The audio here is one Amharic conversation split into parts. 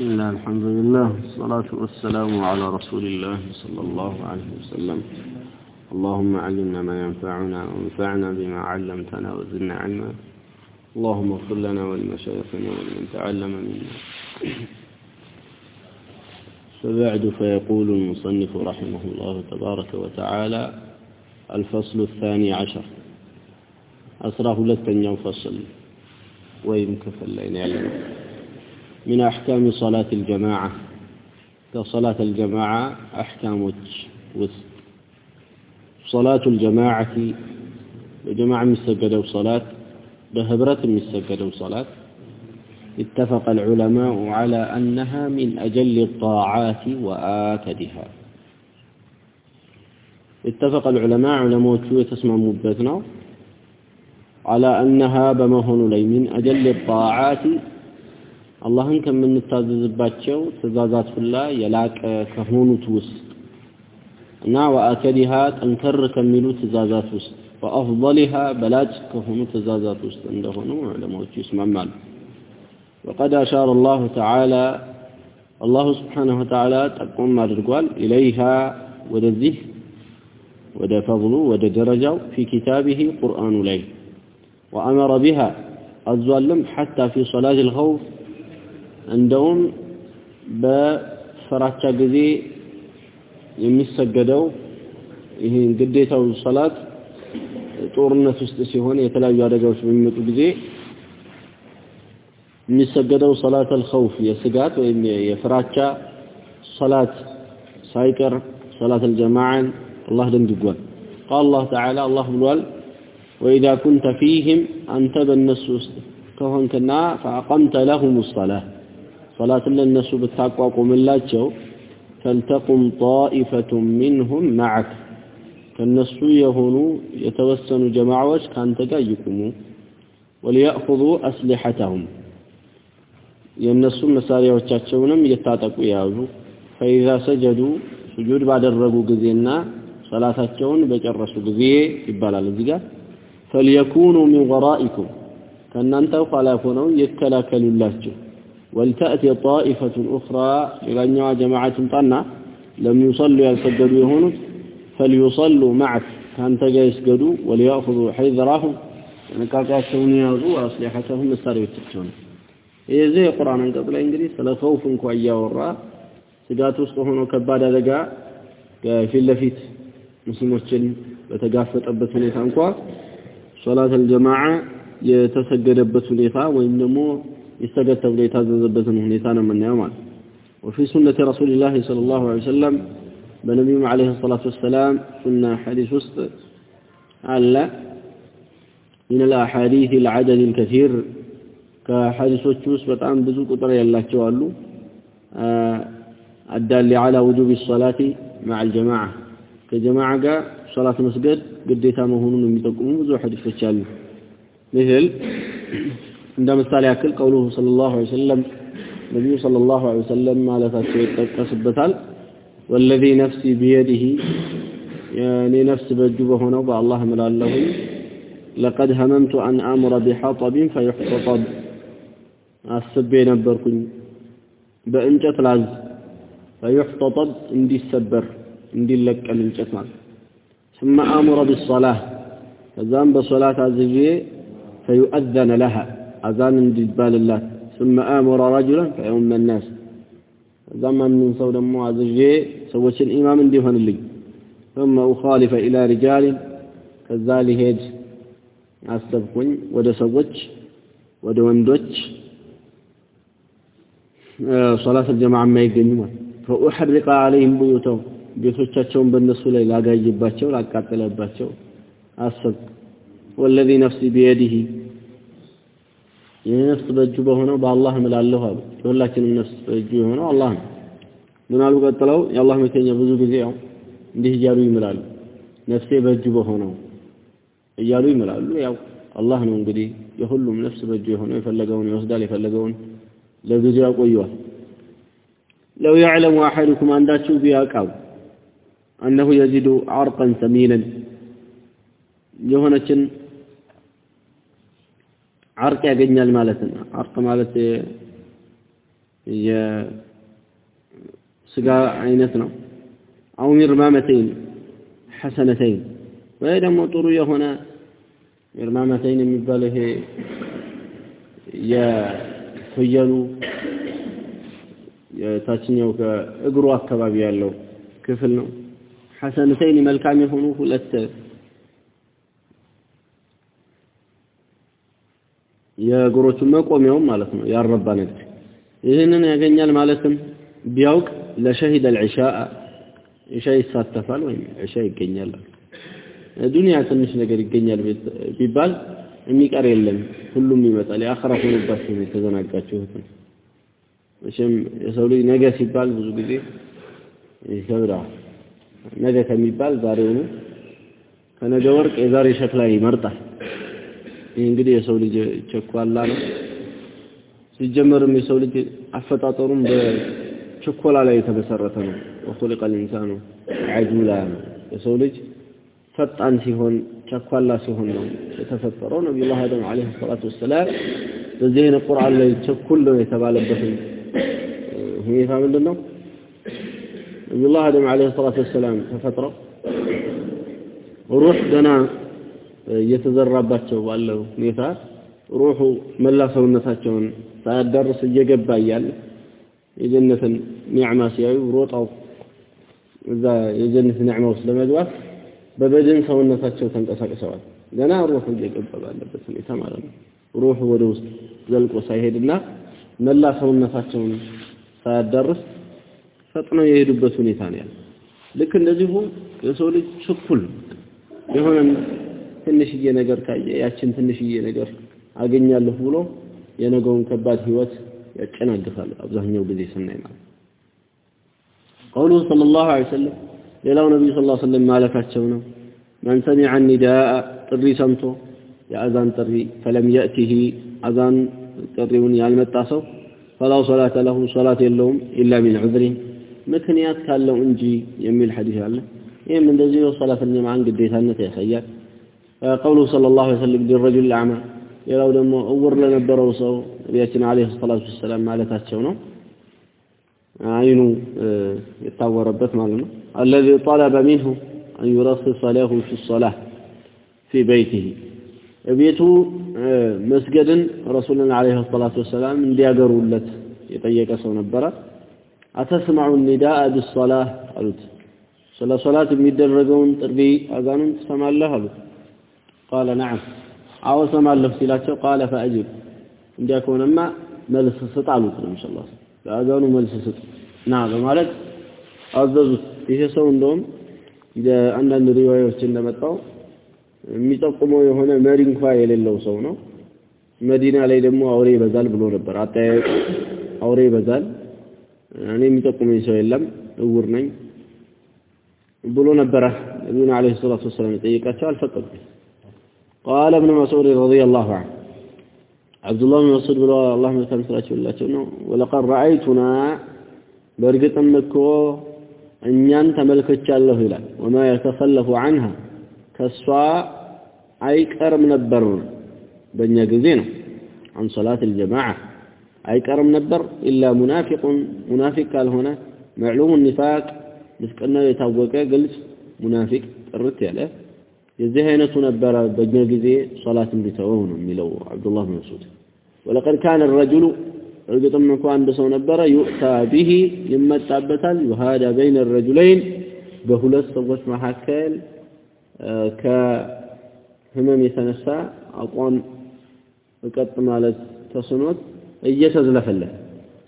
بسم الله الحمد لله والصلاة والسلام على رسول الله صلى الله عليه وسلم. اللهم علمنا ما ينفعنا وانفعنا بما علمتنا وزدنا علما. اللهم اغفر لنا ولمشايخنا ولمن تعلم منا. فبعد فيقول المصنف رحمه الله تبارك وتعالى الفصل الثاني عشر. أسراه لتنيو فصل ويم كفل لين يعلم. من أحكام صلاة الجماعة كصلاة الجماعة أحكام وسط صلاة الجماعة الجماعة مستجدوا صلاة بهبرة مستجدوا صلاة اتفق العلماء على أنها من أجل الطاعات وآكدها. اتفق العلماء علماء شو تسمع مبتنا على أنها بمهن لي من أجل الطاعات አላህን ከምንታዘዝባቸው ትእዛዛት ሁላ የላቀ ከሆኑት ውስጥ እና تنكر كميلو ከሚሉ ትእዛዛት وأفضلها بلاج በላጭ ከሆኑ ትእዛዛት ውስጥ እንደሆኑ ዑለማዎቹ ይስማማሉ። وقد أشار الله تعالى الله سبحانه وتعالى تقوم أدرقال إليها ودزه ودفضل وددرجة في كتابه قرآن ليل وأمر بها أزوال حتى في صلاة الخوف እንደውም በፍራቻ ጊዜ የሚሰገደው ይሄ ግዴታው ሰላት ጦርነት ውስጥ ሲሆን የተለያዩ አደጋዎች በሚመጡ ጊዜ የሚሰገደው ሰላት አልኸውፍ የስጋት ወይም የፍራቻ ሰላት ሳይቀር ሰላት አልጀማዓን አላህ ደንግጓል ቃል አላህ ተዓላ አላህ ብሏል ወኢዛ ኩንተ ፊህም አንተ በእነሱ ውስጥ ከሆንክና ፈአቀምተ ለሁም ሰላህ ሰላትን ለእነሱ ብታቋቁምላቸው ተልተቁም ጣኢፈቱን ሚንሁም ማዓክ ከነሱ የሆኑ የተወሰኑ ጀማዓዎች ከአንተ ጋር ይቁሙ። ወሊያእኹዙ አስሊሐተሁም የእነሱም መሳሪያዎቻቸውንም እየታጠቁ የያዙ። ፈኢዛ ሰጀዱ ስጁድ ባደረጉ ጊዜና ሰላታቸውን በጨረሱ ጊዜ ይባላል እዚህ ጋር። ፈልየኩኑ ሚን ወራኢኩም ከእናንተ ኋላ ሆነው ይከላከሉላችሁ ولتأتي طائفة أخرى لأن جماعة طنة لم يصلوا يسجدوا هنا فليصلوا معك. كان جاي يسجدوا وليأخذوا حذرهم نقاقاتهم ياخذوا وأسلحتهم مستروا يتكتون إيه زي قرآن قبل الإنجليز فلا خوف كويا ورا. سجات وسطهون وكبادة لقاء في اللفيت. ሙስሊሞችን በተጋፈጠበት ሁኔታ እንኳ ሶላት አልጀማዓ የተሰገደበት ሁኔታ ወይም ደግሞ استجدت وليت هذا ذبته من نيومان وفي سنة رسول الله صلى الله عليه وسلم بنبي عليه الصلاة والسلام سنة حديث وسط على من الأحاديث العدد الكثير. كحديث وشوس بطعم بزوك وطري الله تعالو آه، الدالي على وجوب الصلاة مع الجماعة. كجماعة صلاة مسجد قديتها مهونون من تقوم وزو حديث مثل እንደ ምሳሌ ያክል ቀውሉሁ ሰለላሁ ዐለይሂ ወሰለም ነቢዩ ሰለላሁ ዐለይሂ ወሰለም ማለታቸው ይጠቀስበታል ወለዚ ነፍሲ ቢየዲሂ የእኔ ነፍስ በእጁ በሆነው በአላህ እምላለሁ ለቀድ ሀመምቱ አን አእሙረ ቢሐጠቢን ፈዩሕተጠብ አስቤ ነበርኩኝ በእንጨት ላዝ ፈዩሕተጠብ እንዲሰበር እንዲለቀል እንጨት ማለት ثم آمر بالصلاة ከዛም በሶላት አዝዤ فيؤذن لها أذان እንዲባል الله ثم آمر رجلا فيؤم الناس እዛም ማንም ሰው ደግሞ አዝዤ ሰዎችን ኢማም እንዲሆንልኝ ثم أخالف إلى رجال ከዛ ሊሄድ አሰብኩኝ ወደ ሰዎች ወደ ወንዶች ሶላት الجماعة የማይገኙ ማለት فأحرق عليهم بيوتهم ቤቶቻቸውን በእነሱ ላይ ላጋይባቸው ላቃጠለባቸው አሰብኩ والذي نفسي بيده ይህ ነፍስ በእጁ በሆነው በአላህ እምላለሁ አሉ። የሁላችንም ነፍስ በእጁ የሆነው አላህ ነው። ምን አሉ ቀጥለው የአላህ መተኛ ብዙ ጊዜ ያው እንዲህ እያሉ ይምላሉ። ነፍሴ በእጁ በሆነው እያሉ ይምላሉ። ያው አላህ ነው እንግዲህ የሁሉም ነፍስ በእጁ የሆነው የፈለገውን ይወስዳል የፈለገውን ለጊዜው ያቆየዋል። ለው ያዕለሙ አሐዱኩም አንዳችሁ ቢያውቃው አነሁ የዚዱ አርቀን ሰሚነን የሆነችን አርቅ ያገኛል ማለት ነው። አርቅ ማለት የስጋ አይነት ነው። አው ሚርማመተይን ሐሰነተይን ወይ ደግሞ ጥሩ የሆነ ሚርማመተይን የሚባለው ይሄ የፍየሉ የታችኛው ከእግሩ አካባቢ ያለው ክፍል ነው። ሐሰነተይን መልካም የሆኑ ሁለት የእግሮቹ መቆሚያውም ማለት ነው ያረባ ነገር። ይህንን ያገኛል ማለትም ቢያውቅ ለሸሂድ አልዕሻ ኢሻ ይሳተፋል ወይም ኢሻ ይገኛል። ዱንያ ትንሽ ነገር ይገኛል ቢባል የሚቀር የለም ሁሉም ይመጣል። የአኸራ የተዘናጋችሁት ነው መቼም የሰው ልጅ ነገ ሲባል ብዙ ጊዜ ይከብዳል። ነገ ከሚባል ዛሬውኑ ከነገ ወርቅ የዛሬ ሸክላ ይመርጣል ይህ እንግዲህ የሰው ልጅ ቸኳላ ነው። ሲጀመርም የሰው ልጅ አፈጣጠሩም በችኮላ ላይ የተመሰረተ ነው። ወኹሊቀ ልኢንሳኑ ዐጁላ ነው። የሰው ልጅ ፈጣን ሲሆን ቸኳላ ሲሆን ነው የተፈጠረው። ነቢዩላህ አደም ዓለይሂ ሰላቱ ወሰላም በዚህ አይነት ቁርአን ላይ ቸኩል ነው የተባለበትን ሁኔታ ምንድን ነው ነቢዩላህ አደም ዓለይሂ ሰላቱ ወሰላም ተፈጥረው ሩህ ገና እየተዘራባቸው ባለው ሁኔታ ሩሑ መላ ሰውነታቸውን ሳያዳርስ እየገባ እያለ የጀነትን ኒዕማ ሲያዩ ሮጠው እዛ የጀነት ኒዕማ ውስጥ ለመግባት በበድን ሰውነታቸው ተንቀሳቅሰዋል። ገና ሩሑ እየገባ ባለበት ሁኔታ ማለት ነው። ሩሑ ወደ ውስጥ ዘልቆ ሳይሄድና መላ ሰውነታቸውን ሳያዳርስ ፈጥነው የሄዱበት ሁኔታ ነው ያለ። ልክ እንደዚሁ የሰው ልጅ ችኩል የሆነ ትንሽዬ ነገር ካየ ያችን ትንሽዬ ነገር አገኛለሁ ብሎ የነገውን ከባድ ህይወት ያጨናግፋል። አብዛኛው ጊዜ ስናይ ማለት ቀውሉ ሰለላሁ ዐለይሂ ወሰለም ሌላው ነቢዩ ሰለላሁ ዐለይሂ ወሰለም ማለታቸው ነው። መን ሰሚዐ ኒዳአ ጥሪ ሰምቶ የአዛን ጥሪ ፈለም የእቲሂ አዛን ጥሪውን ያልመጣ ሰው ፈላው ሶላተ ለሁ ሶላት የለውም ኢላ ሚን ዑዝሪን ምክንያት ካለው እንጂ የሚል ሐዲስ አለ። ይህም እንደዚሁ ሶላትን ጀማዓን ግዴታነት ያሳያል። ቀውሉ ሰለላሁ ዐለይሂ ወሰለም ሊረጁል አዕማ ሌላው ደግሞ እውር ለነበረው ሰው ነቢያችን አለይሂ ሰላቱ ወሰላም ማለታቸው ነው። አይኑ የታወረበት ማለት ነው። አለዚ ጠለበ ሚንሁ አን ዩረኽሰ ለሁ ፊ ሶላህ ፊ በይቲሂ ቤቱ መስገድን ረሱልን አለይሂ ሰላቱ ወሰላም እንዲያገሩለት የጠየቀ ሰው ነበረ። አተስማዑ ኒዳአ ቢሶላህ አሉት። ስለ ሶላት የሚደረገውን ጥሪ አዛኑን ትሰማለህ አሉት። ቃለ ነዓም አዎ እሰማለሁ ሲላቸው ቃለ ፈአጅብ እንዲያ ከሆነማ መልስ ስጥ አሉት ነቢ ስ ለአዛኑ መልስ ስጥ ና በማለት አዘዙት። ይሄ ሰው እንደውም አንዳንድ ሪዋዮች እንደመጣው የሚጠቁመው የሆነ መሪ እንኳ የሌለው ሰው ነው። መዲና ላይ ደግሞ አውሬ ይበዛል ብሎ ነበር። አጠያየቁ አውሬ ይበዛል እኔ የሚጠቁመኝ ሰው የለም እውር ነኝ ብሎ ነበረ። ነቢዩን አለይሂ ሰላቱ ወሰላም የጠየቃቸው አልፈቀዱም قال ابن مسعود رضي الله عنه عبد الله بن مسعود ብሎ አላህ መልካም ስራቸው ይላቸው ነው ወለቀድ ረአይቱና በእርግጥም እኮ እኛን ተመልክቻለሁ ይላል ወማ የተፈለፉ አንሃ ከሷ አይቀርም ነበር በእኛ ጊዜ ነው አን ሶላት አልጀማዓ አይቀርም ነበር ኢላ ሙናፊቁን ሙናፊቅ ካልሆነ መዕሉም ኒፋቅ ምስቅናው የታወቀ ግልጽ ሙናፊቅ ጥርት ያለ የዚህ አይነቱ ነበረ በእኛ ጊዜ ሶላት እንዲተወው ነው የሚለው አብዱላህ ብን መስዑድ። ወለቀድ ካነ ረጁሉ እርግጥም እንኳ አንድ ሰው ነበረ ዩእታ ቢሂ ይመጣበታል። ዩሃዳ በይነ ረጁለይን በሁለት ሰዎች መካከል ከህመም የተነሳ አቋም እቀጥ ማለት ተስኖት እየተዝለፈለፈ።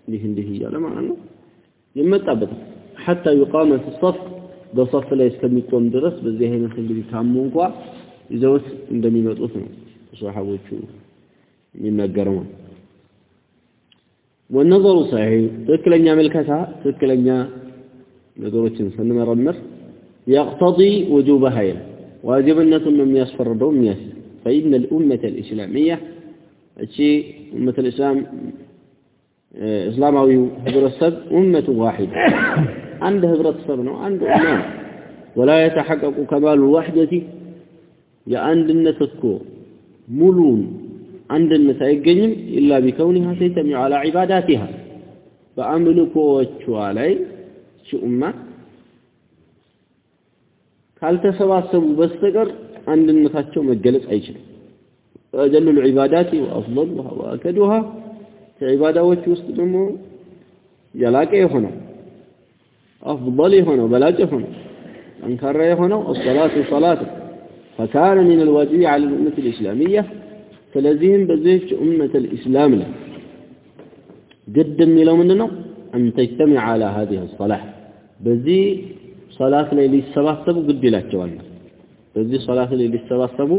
እንዲህ እንዲህ እያለ ማለት ነው። ይመጣበታል። ሐታ ዩቃመ ፊ ሰፍ በሰፍ ላይ እስከሚቆም ድረስ በዚህ አይነት እንግዲህ ታሞ እንኳ ይዘውት እንደሚመጡት ነው ሰሃቦቹ የሚናገረው ወነዘሩ ሰሒህ ትክክለኛ መልከታ ትክክለኛ ነገሮችን ስንመረምር የቅተዲ ውጁበሃ ይላል ዋጅብነቱን ነው የሚያስፈርደው የሚያስ ፈኢነ ልኡመተ ልእስላሚያ እቺ ኡመት ልእስላም እስላማዊው ህብረተሰብ ኡመቱ ዋሒድ አንድ ህብረተሰብ ነው አንድ ኡማ ነው ወላ የተሐቀቁ ከማሉ ዋሕደቲ የአንድነት እኮ ሙሉን አንድነት አይገኝም ኢላ ቢከውኒሃ ተጅተሚዑ ዐላ ዒባዳቲሃ በአምልኮዎቿ ላይ እቺ ኡማ ካልተሰባሰቡ በስተቀር አንድነታቸው መገለጽ አይችልም። أجل العبادات وأفضلها وأكدها ከዒባዳዎች ውስጥ ደግሞ የላቀ የሆነው أفضل هنا بلاجة هنا. أنكر هنا الصلاة صلاة. فكان من الواجب على الأمة الإسلامية فلذين بزيج أمة الإسلام له. قدم لو مننا أن تجتمع على هذه الصلاة. بزي صلاة ليلة السبات تبو قد لا تجوانا بزي صلاة ليلة السبات تبو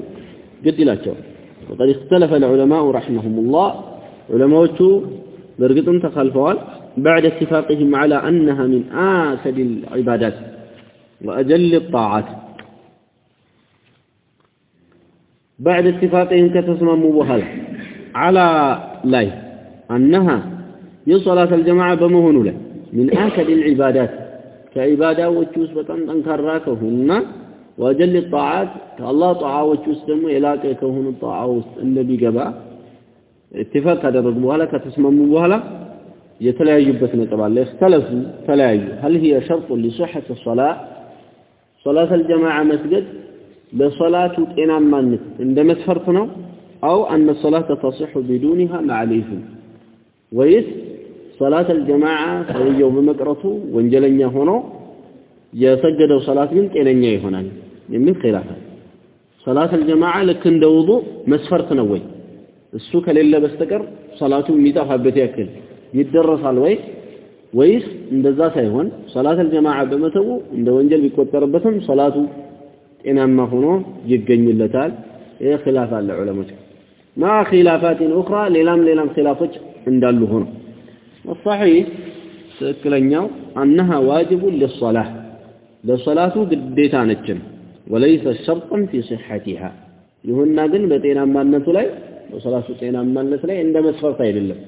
قد لا تجوانا وقد اختلف العلماء رحمهم الله. علماء برقتهم تخلفوال بعد اتفاقهم على أنها من آكد العبادات وأجل الطاعات. بعد اتفاقهم كتسمموا بهذا على لاي أنها يصلاة الجماعة بمهن له من آكد العبادات. كعبادة وتشوس بطن أنكراكهن وأجل الطاعات. الله طاعة وتشوس دمو إلاك كهون الطاعة النبي قبا. اتفاق هذا رقم وهلا كتسمم وهلا يتلاعي جبتنا طبعا. اختلفوا تلاعي هل هي شرط لصحة الصلاة؟ صلاة الجماعة مسجد بصلاة إنام من عندما تفرقنا أو أن الصلاة تصح بدونها مع ليهم ويس صلاة الجماعة خليجوا بمقرطوا وانجلن يهنا يسجدوا صلاة من إنان يهنا من خلافة. صلاة الجماعة لكن دوضو مسفر وي. እሱ ከሌለ በስተቀር ሰላቱ የሚጠፋበት ያክል ይደረሳል ወይ? ወይስ እንደዛ ሳይሆን ሰላተል ጀማዓ በመተው እንደ ወንጀል ቢቆጠርበትም ሰላቱ ጤናማ ሆኖ ይገኝለታል። ይህ ኺላፍ አለ ዑለሞች ማ ኺላፋቲን ኡኽራ ሌላም ሌላም ኺላፎች እንዳሉ ሆኖ። ወሳሒህ ትክክለኛው አነሃ ዋጅቡን ሊሰላህ ለሰላቱ ግዴታ ነችን ወለይሰ ሸርጥን ፊ ሲሐቲሃ ይሁንና ግን በጤናማነቱ ላይ በሶላቱ ጤናማነት ላይ እንደ መስፈርት አይደለም።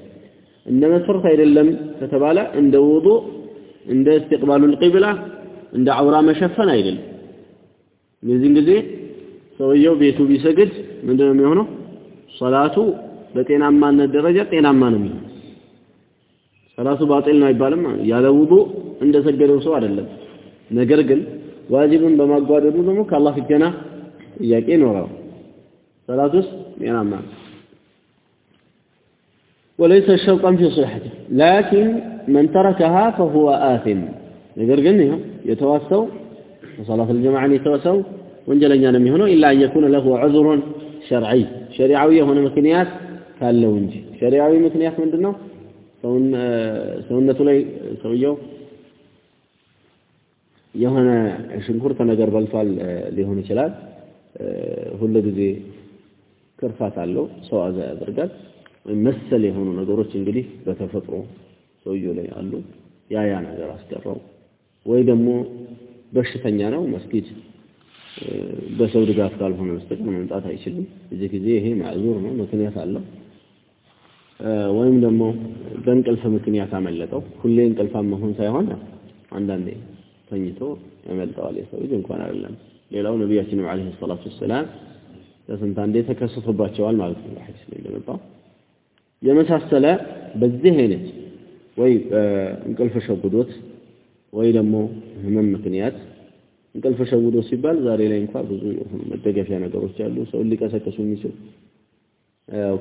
እንደ መስፈርት አይደለም ከተባለ እንደ ውዱ እንደ እስትቅባሉል ቂብላ እንደ አውራ መሸፈን አይደለም። እነዚህን ጊዜ ሰውየው ቤቱ ቢሰግድ ምንድነው የሚሆነው? ሶላቱ በጤናማነት ደረጃ ጤናማ ነው የሚሆነው። ሰላቱ ባጢል ነው አይባልም። ያለ ውዱ እንደሰገደው ሰው አይደለም። ነገር ግን ዋጅብን በማጓደሉ ደግሞ ከአላህ ፍገና ጥያቄ ይኖረዋል ሰላት ጤናማ ነው። وليس شرطا في صحته لكن من تركها فهو آثم ነገር ግን ይኸው የተዋሰው صلاة الجماعة የተዋሰው ወንጀለኛ ነው የሚሆነው إلا أن يكون له عذر شرعي ሸሪዓዊ የሆነ ምክንያት ካለው እንጂ ሸሪዓዊ ምክንያት ምንድነው ሰውነቱ ላይ ሰውየው የሆነ ሽንኩርት ነገር በልቷል ሊሆን ይችላል ሁሉ ጊዜ ክርፋት አለው ሰው አዛ ያደርጋል ወይም መሰል የሆኑ ነገሮች እንግዲህ በተፈጥሮ ሰውየው ላይ አሉ። ያ ያ ነገር አስቀረው። ወይ ደግሞ በሽተኛ ነው መስጊድ በሰው ድጋፍ ካልሆነ በስተቀር መምጣት አይችልም። እዚህ ጊዜ ይሄ ማዕዙር ነው ምክንያት አለው። ወይም ደግሞ በእንቅልፍ ምክንያት አመለጠው። ሁሌ እንቅልፋም መሆን ሳይሆን አንዳንዴ ተኝቶ ያመልጠዋል። የሰው ልጅ እንኳን አይደለም። ሌላው ነቢያችንም አለይሂ ሰላቱ ወሰላም ለስንት አንዴ ተከስቶባቸዋል ማለት ነው። ሐዲስ ላይ እንደመጣው የመሳሰለ በዚህ አይነት ወይ እንቅልፍ ሸጉዶት ወይ ደግሞ ህመም ምክንያት እንቅልፍ ሸጉዶ ሲባል ዛሬ ላይ እንኳን ብዙ መደገፊያ ነገሮች አሉ። ሰውን ሊቀሰቅሱ የሚችሉ ያው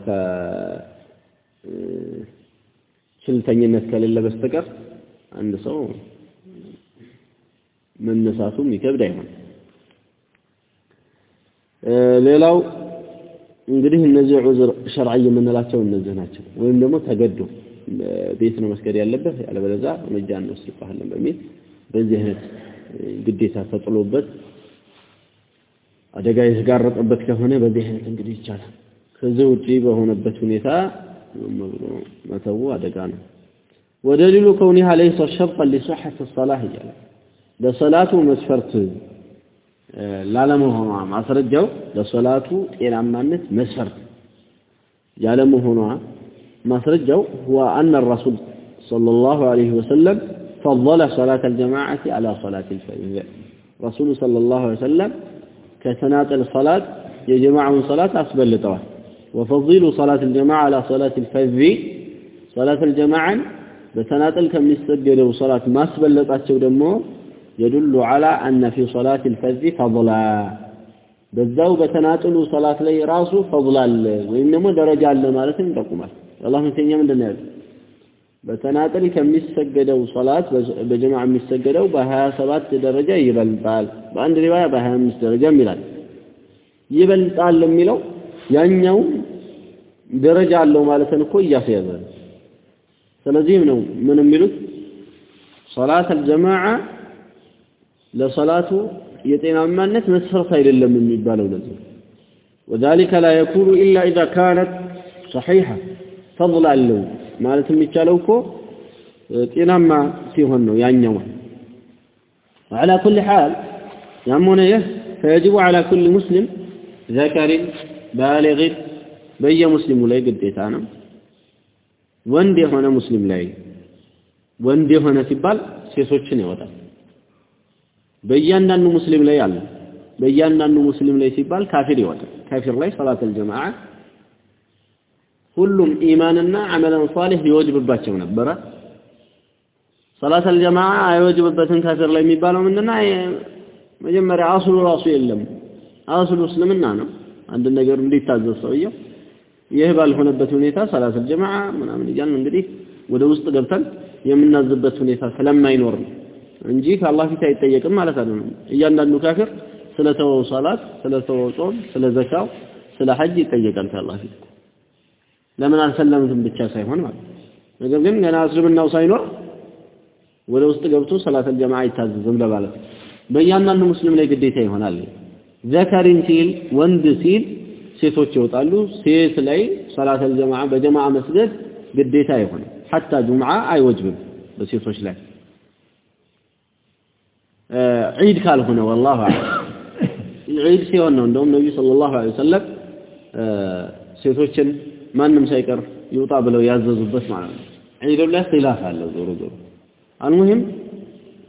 ከችልተኝነት ከሌለ በስተቀር አንድ ሰው መነሳቱም ይከብድ አይሆን ሌላው እንግዲህ እነዚህ ዑዝር ሸርዐ የምንላቸው እነዚህ ናቸው። ወይም ደግሞ ተገዶ ቤት ነው መስገድ ያለበት ያለበለዚያ እርምጃ እንወስድብሃለን በሚል በዚህ አይነት ግዴታ ተጥሎበት አደጋ የተጋረጠበት ከሆነ በዚህ አይነት እንግዲህ ይቻላል። ከዚህ ውጪ በሆነበት ሁኔታ ብሎ መተው አደጋ ነው። ወደሊሉ ከውኒሃ ለይሰ ሸርጠን ሊሰሐት ሰላህ እያለ ለሰላቱ መስፈርት ላለመሆኗ ማስረጃው ለሰላቱ ጤናማነት መስፈርት يعلمه هنا. ما ترجوا هو أن الرسول صلى الله عليه وسلم فضل صلاة الجماعة على صلاة الفريضة. رسول صلى الله عليه وسلم كتناقل الصلاة يجمعهم صلاة أسبل لطوال وفضيل صلاة الجماعة على صلاة الفذ صلاة الجماعة بتناقل كم يستجدوا صلاة ما أسبل لطوال يدل على أن في صلاة الفذ فضلا. በዛው በተናጥሉ ሶላት ላይ ራሱ ፈضል አለ ወይም ደግሞ ደረጃ አለ ማለትም ይጠቁማል። የአላህ መልእክተኛ ምንድን ነው ያሉት? በተናጥል ከሚሰገደው ሶላት በጀማዓ የሚሰገደው በሀያ ሰባት ደረጃ ይበልጣል። በአንድ ሪዋያ በሀያ አምስት ደረጃም ይላል። ይበልጣል የሚለው ያኛው ደረጃ አለው ማለትን እኮ እያስያዘ ስለዚህም ነው ምን የሚሉት ሶላት አልጀማዓ ለሶላቱ የጤናማነት መስፈርት አይደለም የሚባለው ለዚህ وذلك لا يكون إلا إذا كانت صحيحة فضل አለው ማለት የሚቻለው እኮ ጤናማ ሲሆን ነው ያኛው وعلى كل حال ያም ሆነ ይህ فيجب على كل مسلم ذكر بالغ በየሙስሊሙ ላይ ግዴታ ነው ወንድ የሆነ ሙስሊም ላይ ወንድ የሆነ ሲባል ሴቶችን ይወጣል በእያንዳንዱ ሙስሊም ላይ አለ። በእያንዳንዱ ሙስሊም ላይ ሲባል ካፊር ይወጣል ካፊር ላይ ሰላት አልጀማዓ ሁሉም ኢማንና አመለን ሷሊህ ይወጅብባቸው ነበረ። ሰላት አልጀማዓ አይወጅብበትን ካፊር ላይ የሚባለው ምንድነው? መጀመሪያ አስሉ ራሱ የለም። አስሉ እስልምና ነው። አንድ ነገር እንዲታዘዝ ሰውየው ይህ ባልሆነበት ሁኔታ ሰላት አልጀማዓ ምናምን እያልን እንግዲህ ወደ ውስጥ ገብተን የምናዝበት ሁኔታ ስለማይኖር ነው እንጂ ከአላህ ፊት አይጠየቅም ማለት አይደለም። እያንዳንዱ ካፊር ስለተወው ሰላት፣ ስለተወው ጾም፣ ስለ ዘካው፣ ስለ ሐጅ ይጠየቃል ከአላህ ፊት ለምን አልሰለምትም ብቻ ሳይሆን ማለት ነገር ግን ገና እስልምናው ሳይኖር ወደ ውስጥ ገብቶ ሰላት አልጀማዓ አይታዘዝም ለማለት በእያንዳንዱ ሙስሊም ላይ ግዴታ ይሆናል። ዘከሪን ሲል ወንድ ሲል ሴቶች ይወጣሉ። ሴት ላይ ሰላት አልጀማዓ በጀማዓ መስገድ ግዴታ አይሆንም። ሐታ ጁምዓ አይወጅብም በሴቶች ላይ ዒድ ካልሆነ ወላሁ አዕለም ዒድ ሲሆን ነው እንደውም ነቢዩ ሰለላሁ ዐለይሂ ወሰለም ሴቶችን ማንም ሳይቀር ይውጣ ብለው ያዘዙበት ማለት ነው። ዒዱ ላይ ኺላፍ አለው ዞሮ ዞሮ አልሙሂም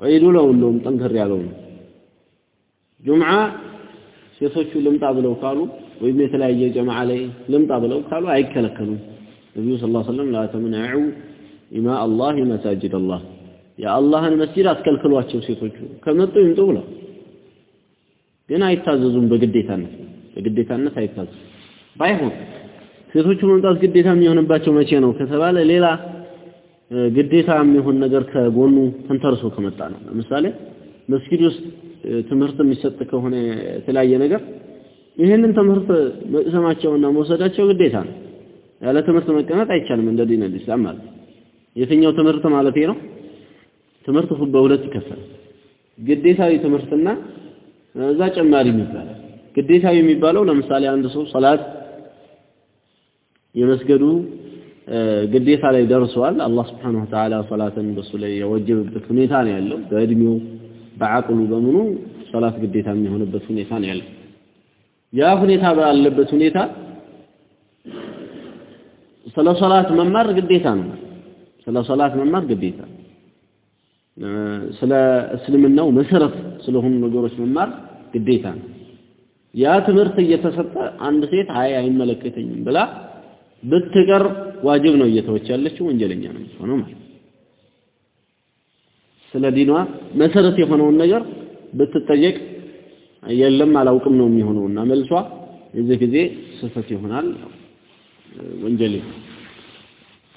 ዒዱ ነው እንደውም ጠንከር ያለው ነው። ጁምዓ ሴቶቹ ልምጣ ብለው ካሉ ወይም የተለያየ ጀማዓ ላይ ልምጣ ብለው ካሉ አይከለከሉም። ነቢዩ ሰለላሁ ዐለይሂ ወሰለም ላ ተምነዑ ኢማ አላህ መሳጅድ አላህ የአላህን መስጂድ አስከልክሏቸው ሴቶቹ። ከመጡ ይምጡ ብለው ግን አይታዘዙም በግዴታነት። በግዴታነት አይታዘዙም። ባይሆን ሴቶቹ መምጣት ግዴታ የሚሆንባቸው መቼ ነው ከተባለ ሌላ ግዴታ የሚሆን ነገር ከጎኑ ተንተርሶ ከመጣ ነው። ለምሳሌ መስጊድ ውስጥ ትምህርት የሚሰጥ ከሆነ የተለያየ ነገር ይህንን ትምህርት መቅሰማቸውና መውሰዳቸው ግዴታ ነው። ያለ ትምህርት መቀመጥ አይቻልም እንደ ዲን ማለት የትኛው ትምህርት ማለት ነው ትምህርት በሁለት ይከፈላል። ግዴታዊ ትምህርትና እዛ ጨማሪ የሚባለው ግዴታዊ የሚባለው ለምሳሌ አንድ ሰው ሰላት የመስገዱ ግዴታ ላይ ደርሷል። አላህ ስብሐነሁ ወተዓላ ሰላትን በሱ ላይ የወጀበበት ሁኔታ ነው ያለው። በእድሜው በአቅሉ በምኑ ሰላት ግዴታ የሚሆንበት ሁኔታ ነው ያለው። ያ ሁኔታ ባለበት ሁኔታ ስለ ሰላት መማር ግዴታ ነው። ስለ ሰላት መማር ግዴታ ስለ እስልምናው መሰረት ስለሆኑ ነገሮች መማር ግዴታ ነው። ያ ትምህርት እየተሰጠ አንድ ሴት አይ አይመለከተኝም ብላ ብትቀር ዋጅብ ነው እየተወች ያለችው ወንጀለኛ ነው የምትሆነው ማለት ስለ ዲኗ መሰረት የሆነውን ነገር ብትጠየቅ የለም አላውቅም ነው የሚሆነውና መልሷ የዚህ ጊዜ ስህተት ይሆናል ወንጀል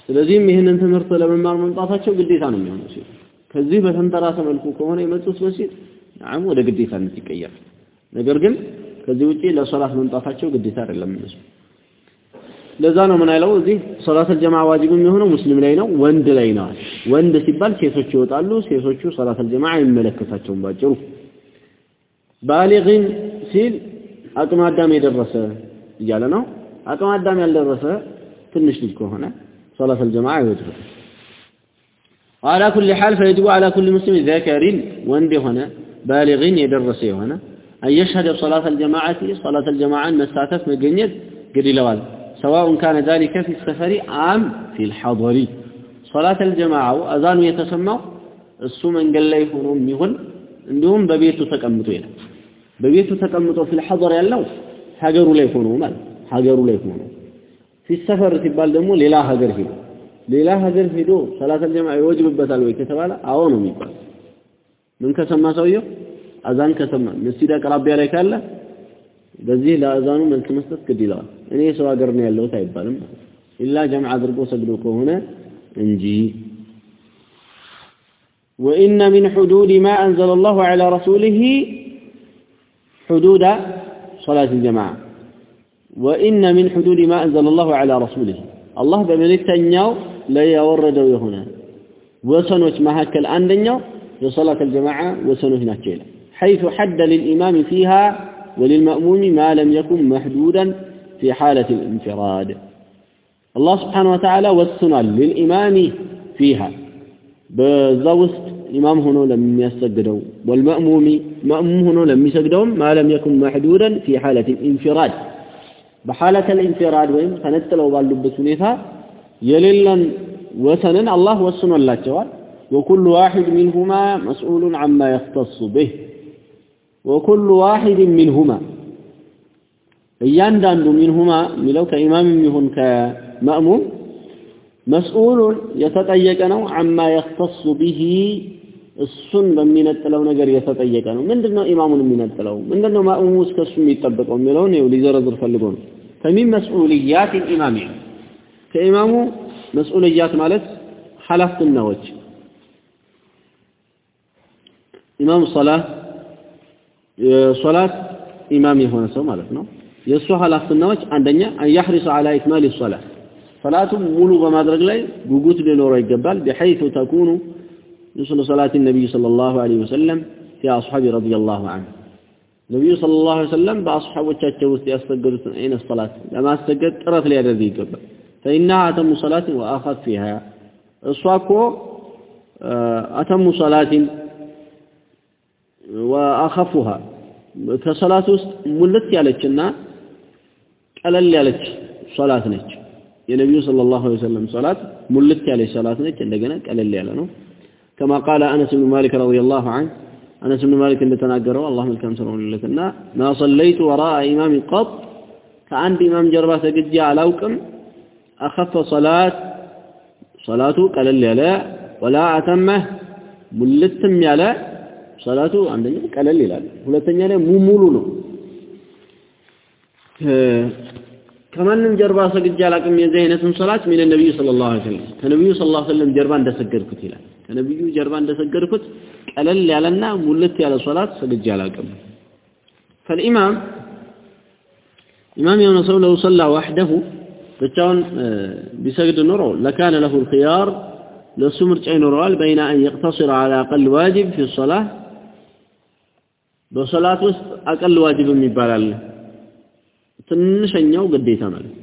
ስለዚህም ይህንን ትምህርት ለመማር መምጣታቸው ግዴታ ነው የሚሆነው ሴት ከዚህ በተንተራሰ መልኩ ከሆነ የመጡት መስጂድ ናም ወደ ግዴታነት ይቀየራል። ነገር ግን ከዚህ ውጪ ለሶላት መምጣታቸው ግዴታ አይደለም እነሱ። ለዛ ነው ምን አይለው እዚህ ሶላት አልጀማዓ ዋጅብ የሚሆነው ሙስሊም ላይ ነው፣ ወንድ ላይ ነው። ወንድ ሲባል ሴቶች ይወጣሉ። ሴቶቹ ሶላት አልጀማዓ አይመለከታቸውም ባጭሩ። ባሊግን ሲል አቅመ አዳም የደረሰ እያለ ነው። አቅመ አዳም ያልደረሰ ትንሽ ልጅ ከሆነ ሶላት አልጀማዓ አይወጅብም። وعلى كل حال فيجب على كل مسلم ذكر وند هنا بالغ يدرس هنا. أن يشهد صلاة الجماعة صلاة الجماعة مساتف مجنيد قد لوال سواء كان ذلك في السفر أم في الحضر. صلاة الجماعة أذان يتسمى السمن قال لا يكونون ميهن عندهم ببيت تكمتوا إلى ببيت تكمتوا في الحضر يلو حجروا لا يكونوا مال حجروا لا يكونوا في السفر تبال دمو للا هجر هنا ሌላ ሀገር ሄዶ ሰላተል ጀማዓ ይወጅብበታል ወይ ከተባለ አዎ ነው የሚባል። ምን ከሰማ ሰውየው አዛን ከሰማ መስጂድ አቅራቢያ ላይ ካለ በዚህ ለአዛኑ መልስ መስጠት ግድ ይለዋል። እኔ ሰው ሀገር ነው ያለሁት አይባልም። ኢላ ጀምዕ አድርጎ ሰግዶ ከሆነ እንጂ وإن من حدود ما أنزل الله على رسوله حدود صلاة الجماعة وإن من حدود ما أنزل الله على رسوله الله بمن التنياو لا يوردوا يهنا وسنوش ما هكل أندنياو لصلاة الجماعة وسنوش ناتشيلا حيث حد للإمام فيها وللمأموم ما لم يكن محدودا في حالة الانفراد. الله سبحانه وتعالى وسنا للإمام فيها. بزوست إمام هنا لم يسجدوا والمأموم مأموم هنا لم يسجدوا ما لم يكن محدودا في حالة الانفراد. بحالة الانفراد وين؟ خنتلو باللبس هنيتا يللا وسنا الله وسنا الله جوال وكل واحد منهما مسؤول عما يختص به وكل واحد منهما እያንዳንዱ ሚንሁማ የሚለው ከኢማምም ይሁን ከመእሙም መስኡሉን የተጠየቀ ነው አማ የኽተሱ ቢሂ እሱን በሚነጥለው ነገር የተጠየቀ ነው ምንድን ነው ኢማሙን የሚነጥለው ምንድን ነው ማእሙሙ እስከ እሱ የሚጠበቀው የሚለውን ይኸው ሊዘረዝር ፈልጎ ነው ከሚን መስኡልያት ኢማም ከኢማሙ مسؤوليات ማለት ሐላፍትናዎች ኢማሙ ሶላት የሶላት ኢማም የሆነ ሰው ማለት ነው። የእሱ ሐላፍትናዎች አንደኛ أن يحرص على إكمال الصلاة ሶላቱን ሙሉ በማድረግ ላይ ጉጉት ሊኖረው ይገባል። بحيث تكون مثل صلاة النبي صلى الله عليه وسلم في أصحابه رضي الله عنه ነቢዩ صلى الله عليه وسلم በአስሐቦቻቸው ውስጥ ያሰገዱትን አይነት ሶላት ለማሰገድ ጥረት ሊያደርግ ይገባል። فإنها أتم صلاة وأخذ فيها እሷ እኮ أتم صلاة وأخفها ከሰላት ውስጥ ሙልት ያለችና ቀለል ያለች ሶላት ነች የነቢዩ ሰለላሁ ዐለይሂ ወሰለም ሶላት ሙልት ያለች ሶላት ነች እንደገና ቀለል ያለ ነው كما قال أنس بن مالك رضي الله عنه أنس بن مالك እንደተናገረው አላህ መልካም ስለሆነለትና ما صليت وراء إمام قط ከአንድ ኢማም ጀርባ ሰግጄ አላውቅም አኸፈ ሶላት ሶላቱ ቀለል ያለ ወላ አተመህ ሙልትም ያለ ሶላቱ አንደኛ ቀለል ይላል፣ ሁለተኛ ላይ ሙሉ ነው። ከማንም ጀርባ ሰግጄ አላቅም። የዚህ አይነትን ሶላት ሚነ ነቢዩ ሰለላሁ ዐለይሂ ወሰለም ከነቢዩ ሰለላሁ ዐለይሂ ወሰለም ጀርባ እንደሰገድኩት ይላል። ከነቢዩ ጀርባ እንደሰገድኩት ቀለል ያለና ሙልት ያለ ሶላት ሰግጄ አላቅም። ፈልኢማም ኢማም የሆነ ሰው ለው ሰላ ወህደሁ ብቻውን ቢሰግድ ኖሮ ለካነ ለሁ الخيار ለሱ ምርጫ ይኖረዋል በይነ አን يقتصر على اقل واجب في الصلاه በሶላት ውስጥ አቀል ዋጅብ የሚባል አለ ትንሸኛው ግዴታ ማለት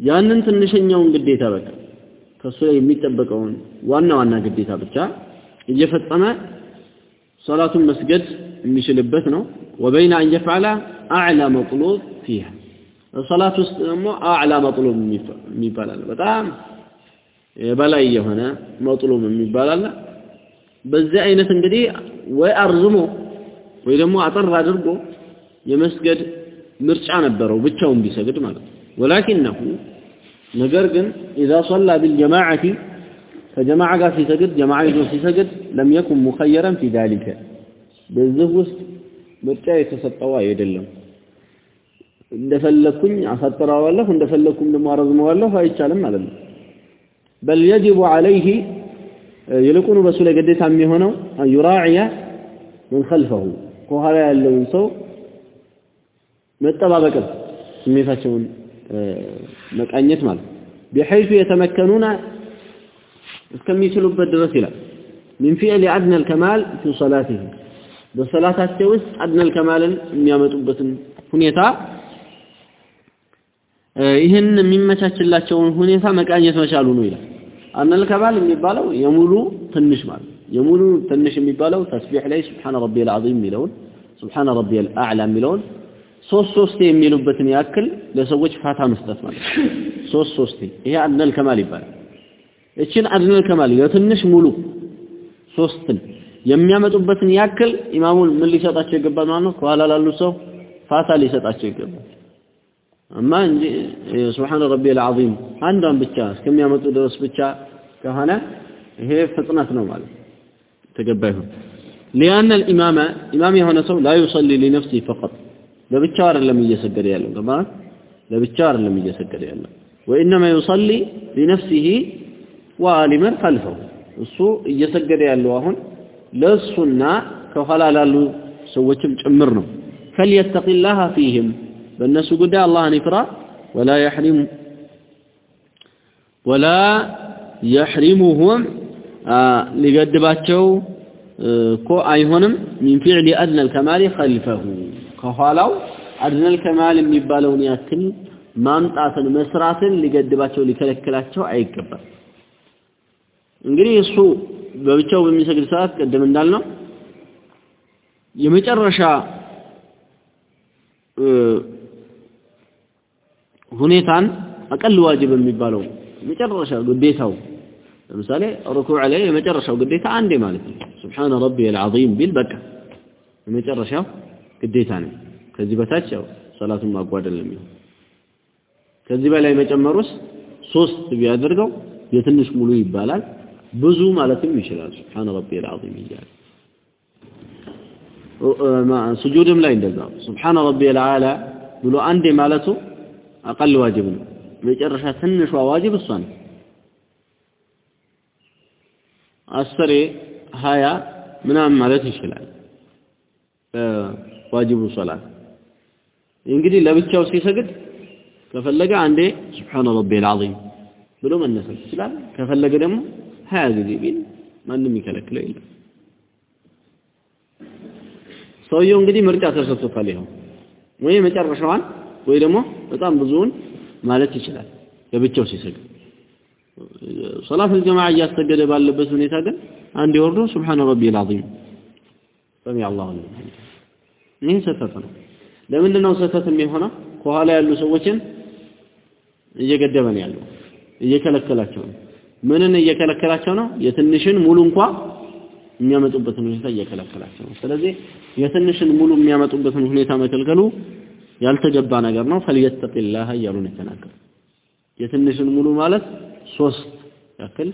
ያንን ትንሸኛውን ግዴታ በቃ ከሱ ላይ የሚጠበቀውን ዋና ዋና ግዴታ ብቻ እየፈጸመ ሶላቱን መስገድ የሚችልበት ነው ወበይነ አን የፍዓለ አዕላ መጥሉብ ፊሃ ሶላት ውስጥ ደግሞ አዕላ መጥሉብ የሚባል በጣም የበላይ የሆነ መጥሉብ የሚባል በዚህ አይነት እንግዲህ ወይ አርዝሞ ወይ ደግሞ አጠር አድርጎ የመስገድ ምርጫ ነበረው ብቻውን ቢሰግድ ማለት ነው። ወላኪነሁ ነገር ግን ኢዛ ሶላ ቢልጀማዓቲ ከጀማዓ ጋር ሲሰግድ ጀማዓ ይዞ ሲሰግድ ለም የኩን ሙኸየረን ፊ ዛሊከ በዚህ ውስጥ ምርጫ የተሰጠው አይደለም። እንደፈለኩኝ አሳጥረዋለሁ እንደፈለኩም ደግሞ አረዝመዋለሁ አይቻልም ማለት ነው በል የጅቡ عليه ይልቁኑ በሱ ላይ ግዴታ የሚሆነው ዩራዕየ ምን ኸልፈሁ ከኋላ ያለውን ሰው መጠባበቅን ስሜታቸውን መቃኘት ማለት بحيث يتمكنون እስከሚችሉበት ድረስ ይላል من فعل أدنى الكمال في صلاته በሰላታቸው ውስጥ አድነል ከማልን የሚያመጡበትን ሁኔታ ይህን የሚመቻችላቸውን ሁኔታ መቃኘት መቻሉ ነው ይላል አድነል ከማል የሚባለው የሙሉ ትንሽ ማለት የሙሉ ትንሽ የሚባለው ተስቢሕ ላይ ስብሓነ ረቢየል ዐዚም የሚለውን ስብሓነ ረቢየል አዕላ የሚለውን ሶስት ሶስቴ የሚሉበትን ያክል ለሰዎች ፋታ መስጠት ማለት ሶስት ሶስቴ ይሄ አድነል ከማል ይባላል። እችን አድነል ከማል የትንሽ ሙሉ ሶስትን የሚያመጡበትን ያክል ኢማሙን ምን ሊሰጣቸው ይገባል ማለት ነው? ከኋላ ላሉ ሰው ፋታ ሊሰጣቸው ይገባል። እማ እንጂ ሱብሓነ ረቢል ዐዚም አንዷን ብቻ እስከሚያመጡ ድረስ ብቻ ከሆነ ይሄ ፍጥነት ነው ማለት ተገባ ይሁን ሊአነ ልኢማመ ኢማም የሆነ ሰው ላ ዩሰሊ ሊነፍሲ ፈቀጥ ለብቻው አይደለም እየሰገደ ያለው። ገባህ? ለብቻው አይደለም እየሰገደ ያለው። ወኢነማ ዩሰሊ ሊነፍሲሂ ወአሊመን ኸልፈው እሱ እየሰገደ ያለው አሁን ለእሱና ከኋላ ላሉ ሰዎችም ጭምር ነው። ፈልየተቂላሃ ፊህም በእነሱ ጉዳይ አላህን ይፍራ ወላ የሕሪም ወላ የሕሪሙሁም ሊገድባቸው እኮ አይሆንም። ሚን ፊዕሊ አድነል ከማሊ ኸልፈሁ። ከኋላው አድነል ከማል የሚባለውን ያክል ማምጣትን መስራትን ሊገድባቸው ሊከለክላቸው አይገባም። እንግዲህ እሱ በብቻው በሚሰግድ ሰዓት ቀደም እንዳልነው የመጨረሻ ሁኔታን አቀል ዋጅብ የሚባለው የመጨረሻ ግዴታው። ለምሳሌ ሩኩዕ ላይ የመጨረሻው ግዴታ አንዴ ማለት ነው። ሱብሓነ ረቢየል ዐዚም ቢል በቃ የመጨረሻው ግዴታ ነው። ከዚህ በታች ያው ሰላቱን ማጓደል ነው ከዚህ በላይ መጨመሩስ ሶስት ቢያደርገው የትንሽ ሙሉ ይባላል። ብዙ ማለትም ይችላል። ሱብሓነ ረቢየል ዐዚም እያለ ስጁድም ላይ እንደዛው። ሱብሓነ ረቢየል አዕላ ብሎ አንዴ ማለቱ አቀል ዋጅብ ነው። መጨረሻ ትንሿ ዋጅብ እሷ ነው። አስሬ ሀያ ምናምን ማለት ይችላል ዋጅቡ ሶላት። እንግዲህ ለብቻው ሲሰግድ ከፈለገ አንዴ ሱብሓነ ረቢየል ዐዚም ብሎ መነሳት ይችላል። ከፈለገ ደግሞ ሀያ ጊዜ ቢል ማንም የሚከለክለው የለም። ሰውየው እንግዲህ ምርጫ ተሰጥቶታል ይኸው። ወይ መጨረሻዋን ወይ ደግሞ በጣም ብዙውን ማለት ይችላል። ለብቻው ሲሰግድ። ሶላተል ጀማዓ እያሰገደ ባለበት ሁኔታ ግን አንድ ወርዶ ሱብሃነ ረቢል አዚም ሰሚ አላሁ ሊመን ይህ ስህተት ነው። ለምንድን ነው ስህተት የሚሆነው? ከኋላ ያሉ ሰዎችን እየገደበ ነው ያለው እየከለከላቸው ነው። ምንን እየከለከላቸው ነው? የትንሽን ሙሉ እንኳ የሚያመጡበትን ሁኔታ እየከለከላቸው ነው። ስለዚህ የትንሽን ሙሉ የሚያመጡበትን ሁኔታ መከልከሉ ያልተገባ ነገር ነው ፈልየተቂላህ እያሉ ነው የተናገሩ የትንሽን ሙሉ ማለት ሶስት ያክል